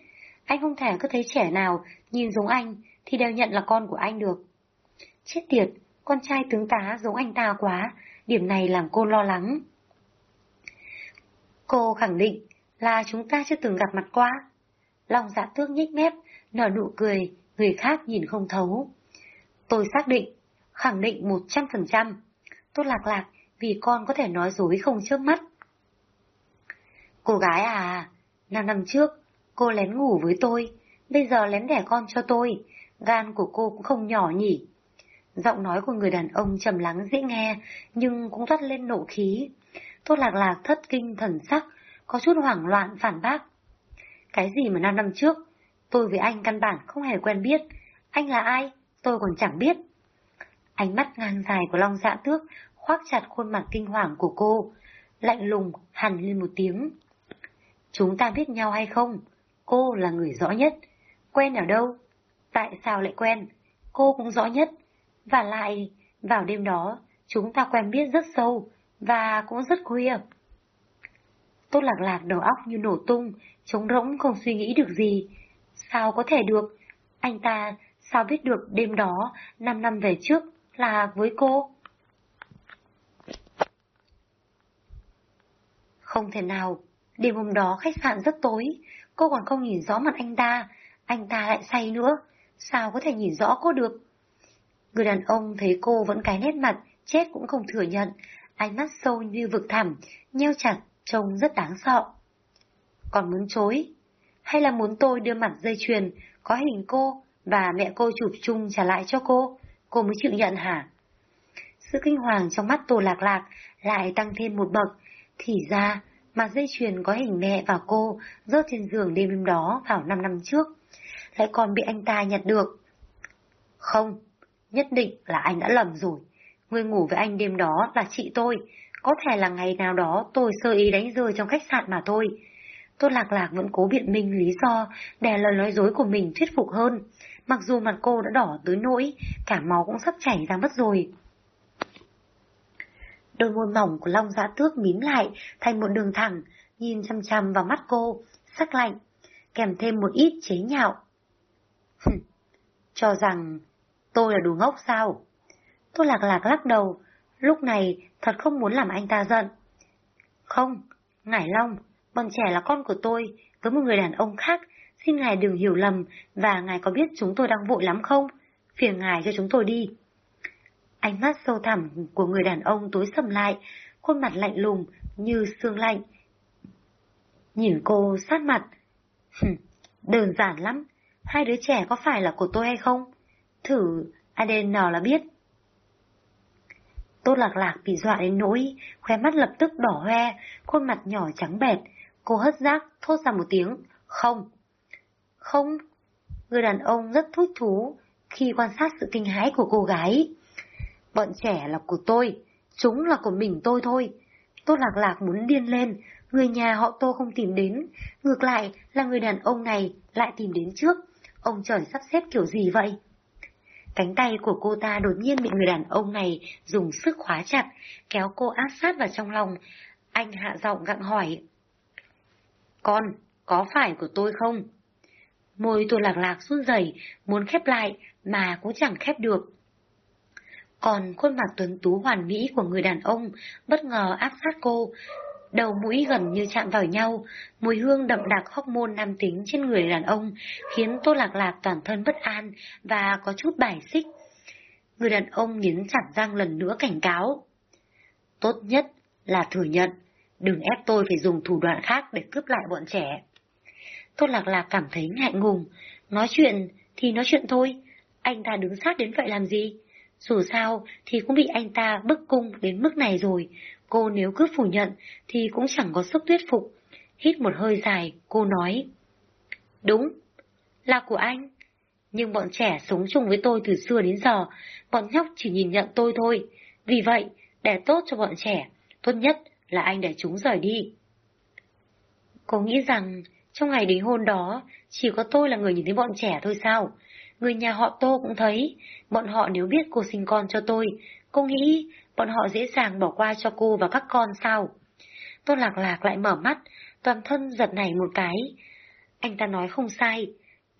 anh không thể cứ thấy trẻ nào nhìn giống anh thì đều nhận là con của anh được. Chết tiệt, con trai tướng tá giống anh ta quá, điểm này làm cô lo lắng. Cô khẳng định là chúng ta chưa từng gặp mặt qua. Lòng dạ tước nhích mép, nở nụ cười, người khác nhìn không thấu. Tôi xác định, khẳng định một trăm phần trăm. Tốt lạc lạc vì con có thể nói dối không trước mắt. Cô gái à, năm năm trước, Cô lén ngủ với tôi, bây giờ lén đẻ con cho tôi, gan của cô cũng không nhỏ nhỉ. Giọng nói của người đàn ông trầm lắng dễ nghe, nhưng cũng thoát lên nộ khí. Tốt lạc lạc thất kinh thần sắc, có chút hoảng loạn phản bác. Cái gì mà năm năm trước, tôi với anh căn bản không hề quen biết. Anh là ai, tôi còn chẳng biết. Ánh mắt ngang dài của Long Dạ Tước khoác chặt khuôn mặt kinh hoàng của cô, lạnh lùng hằn lên một tiếng. Chúng ta biết nhau hay không? Cô là người rõ nhất. Quen ở đâu? Tại sao lại quen? Cô cũng rõ nhất. Và lại, vào đêm đó, chúng ta quen biết rất sâu, và cũng rất khuya. Tốt lạc lạc đầu óc như nổ tung, trống rỗng không suy nghĩ được gì. Sao có thể được? Anh ta sao biết được đêm đó, năm năm về trước, là với cô? Không thể nào, Đêm hôm đó khách sạn rất tối, cô còn không nhìn rõ mặt anh ta, anh ta lại say nữa, sao có thể nhìn rõ cô được? Người đàn ông thấy cô vẫn cái nét mặt, chết cũng không thừa nhận, ánh mắt sâu như vực thẳm, nheo chặt, trông rất đáng sợ. Còn muốn chối? Hay là muốn tôi đưa mặt dây chuyền, có hình cô và mẹ cô chụp chung trả lại cho cô? Cô mới chịu nhận hả? Sự kinh hoàng trong mắt Tô Lạc Lạc lại tăng thêm một bậc. Thì ra, mà dây chuyền có hình mẹ và cô rớt trên giường đêm hôm đó vào 5 năm trước. Lại còn bị anh ta nhặt được. Không, nhất định là anh đã lầm rồi. Người ngủ với anh đêm đó là chị tôi. Có thể là ngày nào đó tôi sơ ý đánh rơi trong khách sạn mà thôi. Tô Lạc Lạc vẫn cố biện minh lý do để lời nói dối của mình thuyết phục hơn. Mặc dù mặt cô đã đỏ tới nỗi, cả máu cũng sắp chảy ra mất rồi. Đôi môi mỏng của Long Giã Tước mím lại thành một đường thẳng, nhìn chăm chăm vào mắt cô, sắc lạnh, kèm thêm một ít chế nhạo. Cho rằng tôi là đồ ngốc sao? Tôi lạc lạc lắc đầu, lúc này thật không muốn làm anh ta giận. Không, Ngải Long, bọn trẻ là con của tôi, với một người đàn ông khác, xin ngài đừng hiểu lầm, và ngài có biết chúng tôi đang vội lắm không? Phiền ngài cho chúng tôi đi. Ánh mắt sâu thẳm của người đàn ông tối sầm lại, khuôn mặt lạnh lùng như xương lạnh. Nhìn cô sát mặt. Đơn giản lắm, hai đứa trẻ có phải là của tôi hay không? Thử ADN là biết. Tốt lạc lạc bị dọa đến nỗi, khóe mắt lập tức đỏ hoe, khuôn mặt nhỏ trắng bẹt. Cô hất giác, thốt ra một tiếng, không. Không. Người đàn ông rất thú thú khi quan sát sự kinh hãi của cô gái. Bọn trẻ là của tôi, chúng là của mình tôi thôi. Tôi Lạc Lạc muốn điên lên, người nhà họ Tô không tìm đến, ngược lại là người đàn ông này lại tìm đến trước. Ông trời sắp xếp kiểu gì vậy? Cánh tay của cô ta đột nhiên bị người đàn ông này dùng sức khóa chặt, kéo cô áp sát vào trong lòng. Anh hạ giọng gặng hỏi. Con, có phải của tôi không? Môi tôi lạc lạc run rẩy, muốn khép lại mà cũng chẳng khép được. Còn khuôn mặt tuấn tú hoàn mỹ của người đàn ông bất ngờ áp sát cô, đầu mũi gần như chạm vào nhau, mùi hương đậm đặc hormone nam tính trên người đàn ông khiến Tô Lạc Lạc toàn thân bất an và có chút bài xích. Người đàn ông nghiến chặt răng lần nữa cảnh cáo. Tốt nhất là thừa nhận, đừng ép tôi phải dùng thủ đoạn khác để cướp lại bọn trẻ. Tô Lạc Lạc cảm thấy ngại ngùng, nói chuyện thì nói chuyện thôi, anh ta đứng sát đến vậy làm gì? Dù sao thì cũng bị anh ta bức cung đến mức này rồi, cô nếu cứ phủ nhận thì cũng chẳng có sức thuyết phục. Hít một hơi dài, cô nói. Đúng, là của anh. Nhưng bọn trẻ sống chung với tôi từ xưa đến giờ, bọn nhóc chỉ nhìn nhận tôi thôi. Vì vậy, để tốt cho bọn trẻ, tốt nhất là anh để chúng rời đi. Cô nghĩ rằng trong ngày đính hôn đó, chỉ có tôi là người nhìn thấy bọn trẻ thôi sao? Người nhà họ Tô cũng thấy, bọn họ nếu biết cô sinh con cho tôi, cô nghĩ bọn họ dễ dàng bỏ qua cho cô và các con sao? Tô Lạc Lạc lại mở mắt, toàn thân giật nảy một cái. Anh ta nói không sai,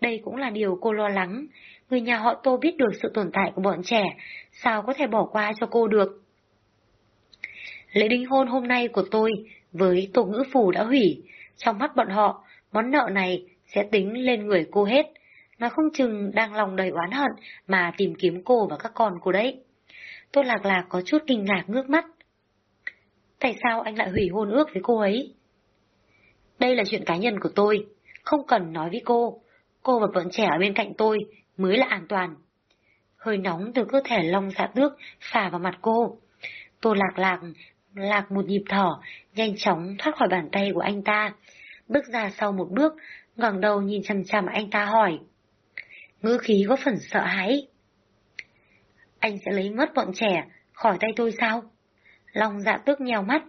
đây cũng là điều cô lo lắng. Người nhà họ Tô biết được sự tồn tại của bọn trẻ, sao có thể bỏ qua cho cô được? Lễ đính hôn hôm nay của tôi với Tô Ngữ Phủ đã hủy. Trong mắt bọn họ, món nợ này sẽ tính lên người cô hết. Nói không chừng đang lòng đầy oán hận mà tìm kiếm cô và các con cô đấy. Tôi Lạc Lạc có chút kinh ngạc ngước mắt. Tại sao anh lại hủy hôn ước với cô ấy? Đây là chuyện cá nhân của tôi, không cần nói với cô. Cô và bọn trẻ ở bên cạnh tôi mới là an toàn. Hơi nóng từ cơ thể long dạ tước phả vào mặt cô. Tôi Lạc Lạc lạc một nhịp thở, nhanh chóng thoát khỏi bàn tay của anh ta. Bước ra sau một bước, ngẩng đầu nhìn chằm chằm anh ta hỏi ngữ khí có phần sợ hãi. Anh sẽ lấy mất bọn trẻ khỏi tay tôi sao? Long dạ tước nhèo mắt.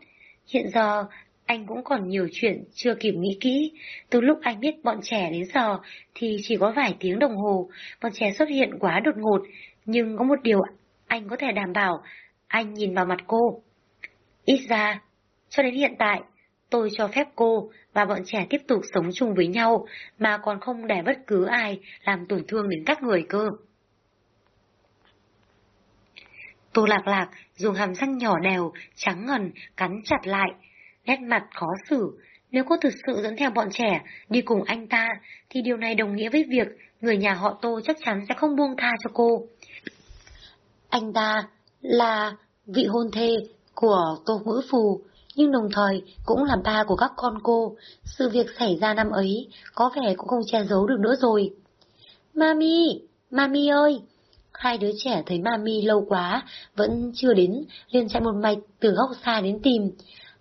Hiện giờ, anh cũng còn nhiều chuyện chưa kịp nghĩ kỹ. Từ lúc anh biết bọn trẻ đến giờ thì chỉ có vài tiếng đồng hồ, bọn trẻ xuất hiện quá đột ngột. Nhưng có một điều anh có thể đảm bảo, anh nhìn vào mặt cô. Ít ra, cho đến hiện tại, tôi cho phép cô và bọn trẻ tiếp tục sống chung với nhau, mà còn không để bất cứ ai làm tổn thương đến các người cơ. Tô lạc lạc dùng hàm răng nhỏ đều, trắng ngần, cắn chặt lại, nét mặt khó xử, Nếu cô thực sự dẫn theo bọn trẻ đi cùng anh ta, thì điều này đồng nghĩa với việc người nhà họ Tô chắc chắn sẽ không buông tha cho cô. Anh ta là vị hôn thê của Tô Ngữ Phù, nhưng đồng thời cũng là ba của các con cô. Sự việc xảy ra năm ấy có vẻ cũng không che giấu được nữa rồi. Mami, Mami ơi! Hai đứa trẻ thấy Mami lâu quá, vẫn chưa đến, liền chạy một mạch từ góc xa đến tìm.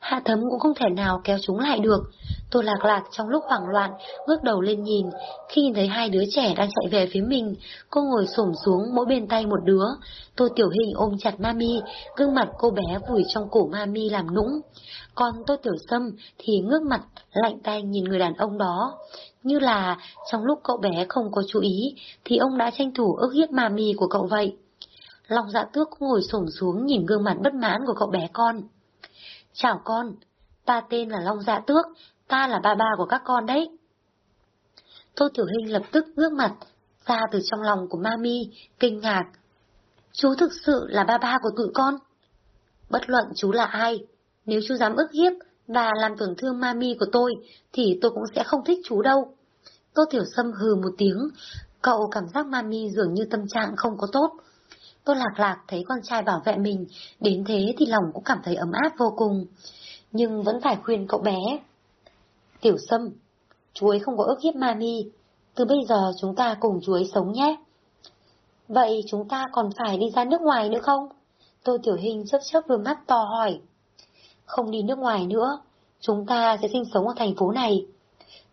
Hạ thấm cũng không thể nào kéo chúng lại được. Tôi lạc lạc trong lúc hoảng loạn, ngước đầu lên nhìn. Khi nhìn thấy hai đứa trẻ đang chạy về phía mình, cô ngồi xổm xuống mỗi bên tay một đứa. Tôi tiểu hình ôm chặt Mami, gương mặt cô bé vùi trong cổ Mami làm nũng. Còn tôi tiểu sâm thì ngước mặt, lạnh tay nhìn người đàn ông đó. Như là trong lúc cậu bé không có chú ý, thì ông đã tranh thủ ức hiếp Mami của cậu vậy. Lòng dạ tước ngồi xổm xuống nhìn gương mặt bất mãn của cậu bé con. Chào con, ta tên là Long Dạ Tước, ta là ba ba của các con đấy. Tô Tiểu Hình lập tức ngước mặt ra từ trong lòng của Mami, kinh ngạc. Chú thực sự là ba ba của tụi con. Bất luận chú là ai, nếu chú dám ức hiếp và làm tổn thương Mami của tôi, thì tôi cũng sẽ không thích chú đâu. Tô Tiểu Sâm hừ một tiếng, cậu cảm giác Mami dường như tâm trạng không có tốt. Tô Lạc Lạc thấy con trai bảo vệ mình, đến thế thì lòng cũng cảm thấy ấm áp vô cùng. Nhưng vẫn phải khuyên cậu bé. Tiểu Sâm, chú ấy không có ước hiếp Mami. Từ bây giờ chúng ta cùng chú ấy sống nhé. Vậy chúng ta còn phải đi ra nước ngoài nữa không? Tô Tiểu Hình chớp chớp đôi mắt to hỏi. Không đi nước ngoài nữa, chúng ta sẽ sinh sống ở thành phố này.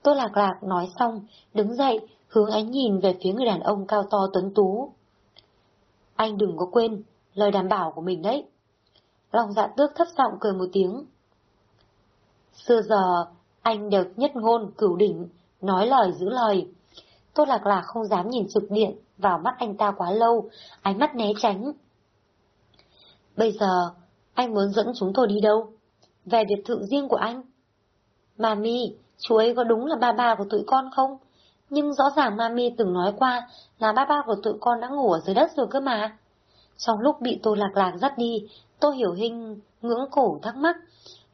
Tô Lạc Lạc nói xong, đứng dậy, hướng ánh nhìn về phía người đàn ông cao to tuấn tú. Anh đừng có quên lời đảm bảo của mình đấy. Long dạ tước thấp giọng cười một tiếng. Xưa giờ, anh đều nhất ngôn, cửu đỉnh, nói lời giữ lời. Tốt lạc lạc không dám nhìn trực điện vào mắt anh ta quá lâu, ánh mắt né tránh. Bây giờ, anh muốn dẫn chúng tôi đi đâu? Về biệt thự riêng của anh. Mà mi, chú ấy có đúng là ba ba của tụi con không? Nhưng rõ ràng Mami từng nói qua là ba ba của tụi con đã ngủ ở dưới đất rồi cơ mà. Trong lúc bị Tô Lạc Lạc dắt đi, Tô Hiểu Hình ngưỡng cổ thắc mắc,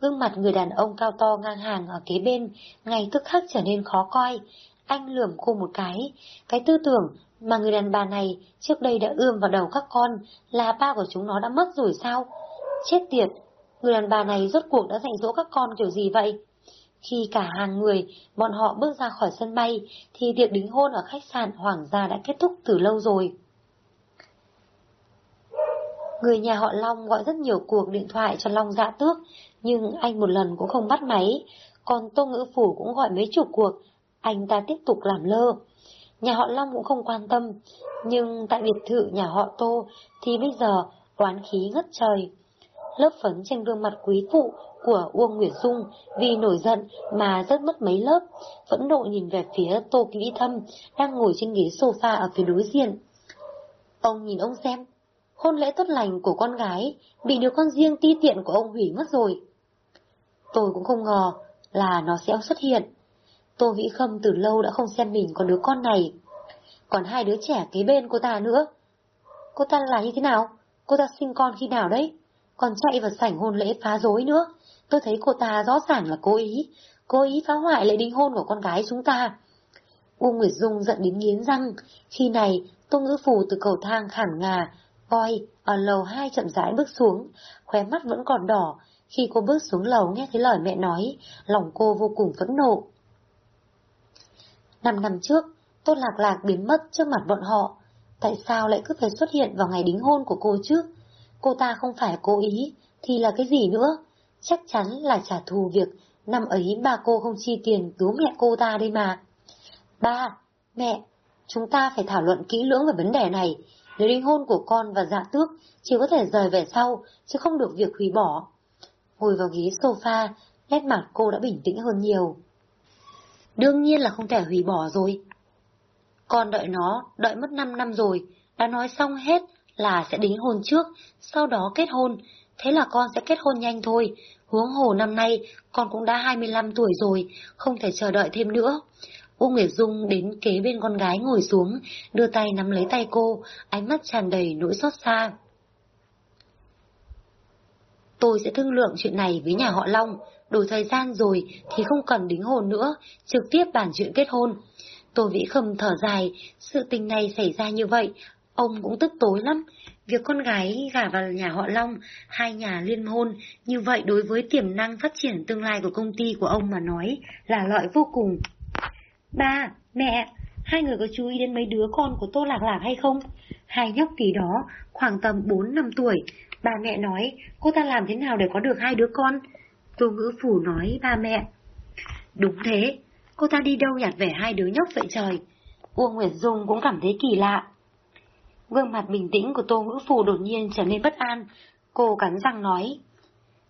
gương mặt người đàn ông cao to ngang hàng ở kế bên, ngày tức khắc trở nên khó coi. Anh lườm cô một cái, cái tư tưởng mà người đàn bà này trước đây đã ươm vào đầu các con là ba của chúng nó đã mất rồi sao? Chết tiệt, người đàn bà này rốt cuộc đã dạy dỗ các con kiểu gì vậy? Khi cả hàng người, bọn họ bước ra khỏi sân bay, thì tiệc đính hôn ở khách sạn Hoàng gia đã kết thúc từ lâu rồi. Người nhà họ Long gọi rất nhiều cuộc điện thoại cho Long dạ tước, nhưng anh một lần cũng không bắt máy, còn Tô Ngữ Phủ cũng gọi mấy chục cuộc, anh ta tiếp tục làm lơ. Nhà họ Long cũng không quan tâm, nhưng tại biệt thự nhà họ Tô thì bây giờ oán khí ngất trời. Lớp phấn trên gương mặt quý phụ của Uông Nguyệt Dung vì nổi giận mà rớt mất mấy lớp, vẫn nộ nhìn về phía Tô Kỹ Thâm đang ngồi trên ghế sofa ở phía đối diện. Ông nhìn ông xem, hôn lễ tốt lành của con gái bị đứa con riêng ti tiện của ông hủy mất rồi. Tôi cũng không ngờ là nó sẽ xuất hiện. Tô Vĩ Khâm từ lâu đã không xem mình có đứa con này. Còn hai đứa trẻ kế bên cô ta nữa. Cô ta là như thế nào? Cô ta sinh con khi nào đấy? Còn chạy vào sảnh hôn lễ phá rối nữa. Tôi thấy cô ta rõ ràng là cố ý, cố ý phá hoại lễ đính hôn của con gái chúng ta. Uông Nguyệt Dung giận đến nghiến răng, khi này Tô Ngữ Phù từ cầu thang khản ngà, voi ở lầu hai chậm rãi bước xuống, khóe mắt vẫn còn đỏ, khi cô bước xuống lầu nghe thấy lời mẹ nói, lòng cô vô cùng phẫn nộ. Năm năm trước, tôi Lạc Lạc biến mất trước mặt bọn họ, tại sao lại cứ phải xuất hiện vào ngày đính hôn của cô chứ? Cô ta không phải cố ý, thì là cái gì nữa? chắc chắn là trả thù việc năm ấy ba cô không chi tiền cứu mẹ cô ta đây mà. Ba, mẹ, chúng ta phải thảo luận kỹ lưỡng về vấn đề này. Nếu đính hôn của con và dạ tước chỉ có thể rời về sau, chứ không được việc hủy bỏ. Ngồi vào ghế sofa, nét mặt cô đã bình tĩnh hơn nhiều. Đương nhiên là không thể hủy bỏ rồi. Con đợi nó, đợi mất 5 năm rồi, đã nói xong hết là sẽ đính hôn trước, sau đó kết hôn, thế là con sẽ kết hôn nhanh thôi. Huống hồ năm nay, con cũng đã 25 tuổi rồi, không thể chờ đợi thêm nữa. U Nguyệt Dung đến kế bên con gái ngồi xuống, đưa tay nắm lấy tay cô, ánh mắt tràn đầy nỗi xót xa. Tôi sẽ thương lượng chuyện này với nhà họ Long, Đủ thời gian rồi thì không cần đính hôn nữa, trực tiếp bàn chuyện kết hôn. Tô Vĩ Khâm thở dài, sự tình này xảy ra như vậy, ông cũng tức tối lắm. Việc con gái gả vào nhà họ Long, hai nhà liên hôn, như vậy đối với tiềm năng phát triển tương lai của công ty của ông mà nói là lợi vô cùng. Ba, mẹ, hai người có chú ý đến mấy đứa con của Tô Lạc Lạc hay không? Hai nhóc kỳ đó, khoảng tầm 4 năm tuổi, ba mẹ nói cô ta làm thế nào để có được hai đứa con? Tô Ngữ Phủ nói ba mẹ. Đúng thế, cô ta đi đâu nhặt về hai đứa nhóc vậy trời? Uông Nguyệt Dung cũng cảm thấy kỳ lạ. Gương mặt bình tĩnh của Tô Ngữ Phù đột nhiên trở nên bất an. Cô cắn răng nói.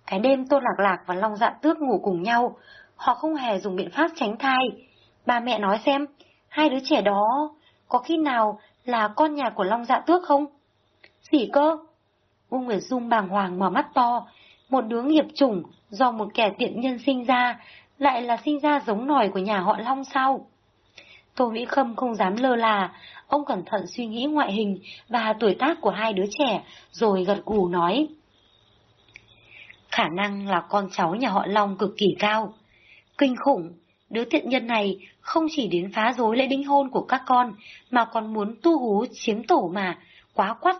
Cái đêm Tô Lạc Lạc và Long Dạ Tước ngủ cùng nhau, họ không hề dùng biện pháp tránh thai. Ba mẹ nói xem, hai đứa trẻ đó có khi nào là con nhà của Long Dạ Tước không? Gì cơ? Uông Nguyệt Dung bàng hoàng mở mắt to, một đứa nghiệp chủng do một kẻ tiện nhân sinh ra, lại là sinh ra giống nòi của nhà họ Long sao? Tô Mỹ Khâm không dám lơ là, ông cẩn thận suy nghĩ ngoại hình và tuổi tác của hai đứa trẻ, rồi gật gù nói. Khả năng là con cháu nhà họ Long cực kỳ cao. Kinh khủng, đứa thiện nhân này không chỉ đến phá rối lễ đính hôn của các con, mà còn muốn tu hú chiếm tổ mà, quá quắt,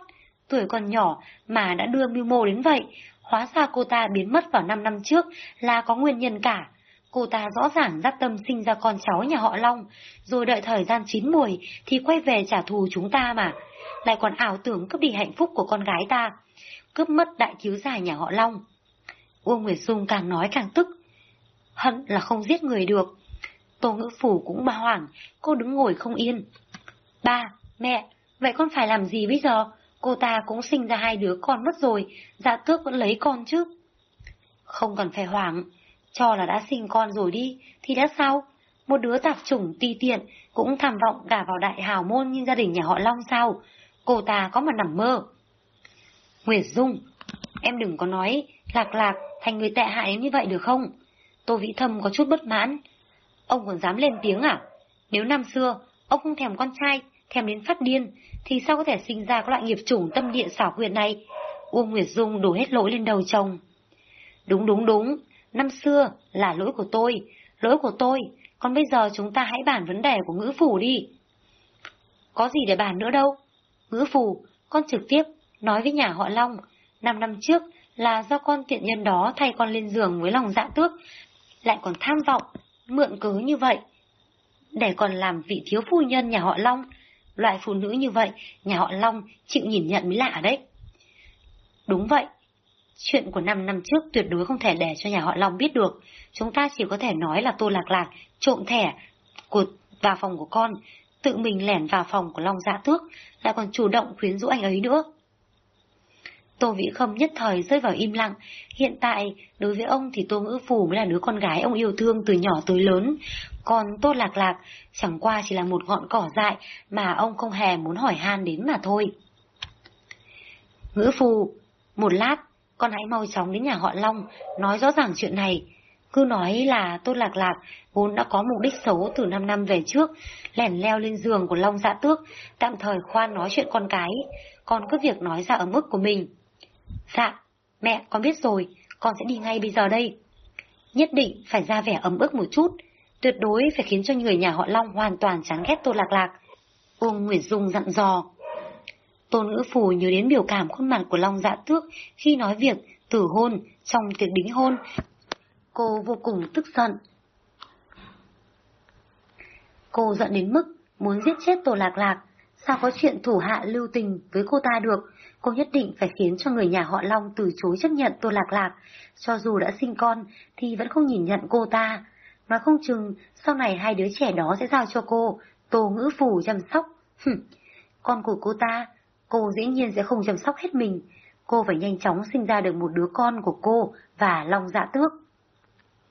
tuổi còn nhỏ mà đã đưa mưu mô đến vậy, hóa ra cô ta biến mất vào 5 năm trước là có nguyên nhân cả. Cô ta rõ ràng dắt tâm sinh ra con cháu nhà họ Long, rồi đợi thời gian chín mùi thì quay về trả thù chúng ta mà. Lại còn ảo tưởng cướp đi hạnh phúc của con gái ta, cướp mất đại cứu giải nhà họ Long. Uông Nguyệt Dung càng nói càng tức. Hận là không giết người được. Tô ngữ phủ cũng ba hoảng, cô đứng ngồi không yên. Ba, mẹ, vậy con phải làm gì bây giờ? Cô ta cũng sinh ra hai đứa con mất rồi, dạ tước vẫn lấy con chứ. Không cần phải hoảng, cho là đã sinh con rồi đi, thì đã sao? Một đứa tạp chủng ti tiện cũng tham vọng cả vào đại hào môn như gia đình nhà họ Long sao? Cô ta có mà nằm mơ. Nguyệt Dung, em đừng có nói lạc lạc thành người tệ hại như vậy được không? Tô Vĩ Thâm có chút bất mãn. Ông còn dám lên tiếng à? Nếu năm xưa, ông không thèm con trai, thèm đến phát điên, thì sao có thể sinh ra các loại nghiệp chủng tâm địa xảo quyệt này? Uông Nguyệt Dung đổ hết lỗi lên đầu chồng. Đúng đúng đúng, năm xưa là lỗi của tôi, lỗi của tôi, còn bây giờ chúng ta hãy bàn vấn đề của ngữ phủ đi. Có gì để bàn nữa đâu. Ngữ phủ, con trực tiếp nói với nhà họ Long, năm năm trước là do con tiện nhân đó thay con lên giường với lòng dạ tước, lại còn tham vọng, mượn cớ như vậy. Để còn làm vị thiếu phu nhân nhà họ Long, loại phụ nữ như vậy, nhà họ Long chịu nhìn nhận mới lạ đấy. Đúng vậy, Chuyện của năm năm trước tuyệt đối không thể để cho nhà họ Long biết được. Chúng ta chỉ có thể nói là Tô Lạc Lạc trộm thẻ của vào phòng của con, tự mình lẻn vào phòng của Long Dạ Tước, lại còn chủ động khuyến rũ anh ấy nữa. Tô Vĩ Khâm nhất thời rơi vào im lặng. Hiện tại, đối với ông thì Tô Ngữ Phủ mới là đứa con gái ông yêu thương từ nhỏ tới lớn. Còn Tô Lạc Lạc chẳng qua chỉ là một ngọn cỏ dại mà ông không hề muốn hỏi han đến mà thôi. Ngữ Phù, một lát, con hãy mau chóng đến nhà họ Long, nói rõ ràng chuyện này. Cứ nói là tôi Lạc Lạc vốn đã có mục đích xấu từ 5 năm về trước, lẻn leo lên giường của Long Dạ Tước, tạm thời khoan nói chuyện con cái, còn cứ việc nói ra ở mức của mình. Dạ, mẹ, con biết rồi, con sẽ đi ngay bây giờ đây. Nhất định phải ra vẻ ấm ức một chút, tuyệt đối phải khiến cho người nhà họ Long hoàn toàn chán ghét Tô Lạc Lạc. Uông Nguyễn Dung dặn dò. Tôn ngữ phù nhớ đến biểu cảm khuôn mặt của Long Dạ Tước khi nói việc tử hôn trong tiệc đính hôn. Cô vô cùng tức giận. Cô giận đến mức muốn giết chết Tổ Lạc Lạc. Sao có chuyện thủ hạ lưu tình với cô ta được? Cô nhất định phải khiến cho người nhà họ Long từ chối chấp nhận Tô Lạc Lạc. Cho dù đã sinh con thì vẫn không nhìn nhận cô ta. Nói không chừng sau này hai đứa trẻ đó sẽ giao cho cô, Tô Ngữ Phủ chăm sóc. con của cô ta cô dĩ nhiên sẽ không chăm sóc hết mình. Cô phải nhanh chóng sinh ra được một đứa con của cô và Long Dạ Tước.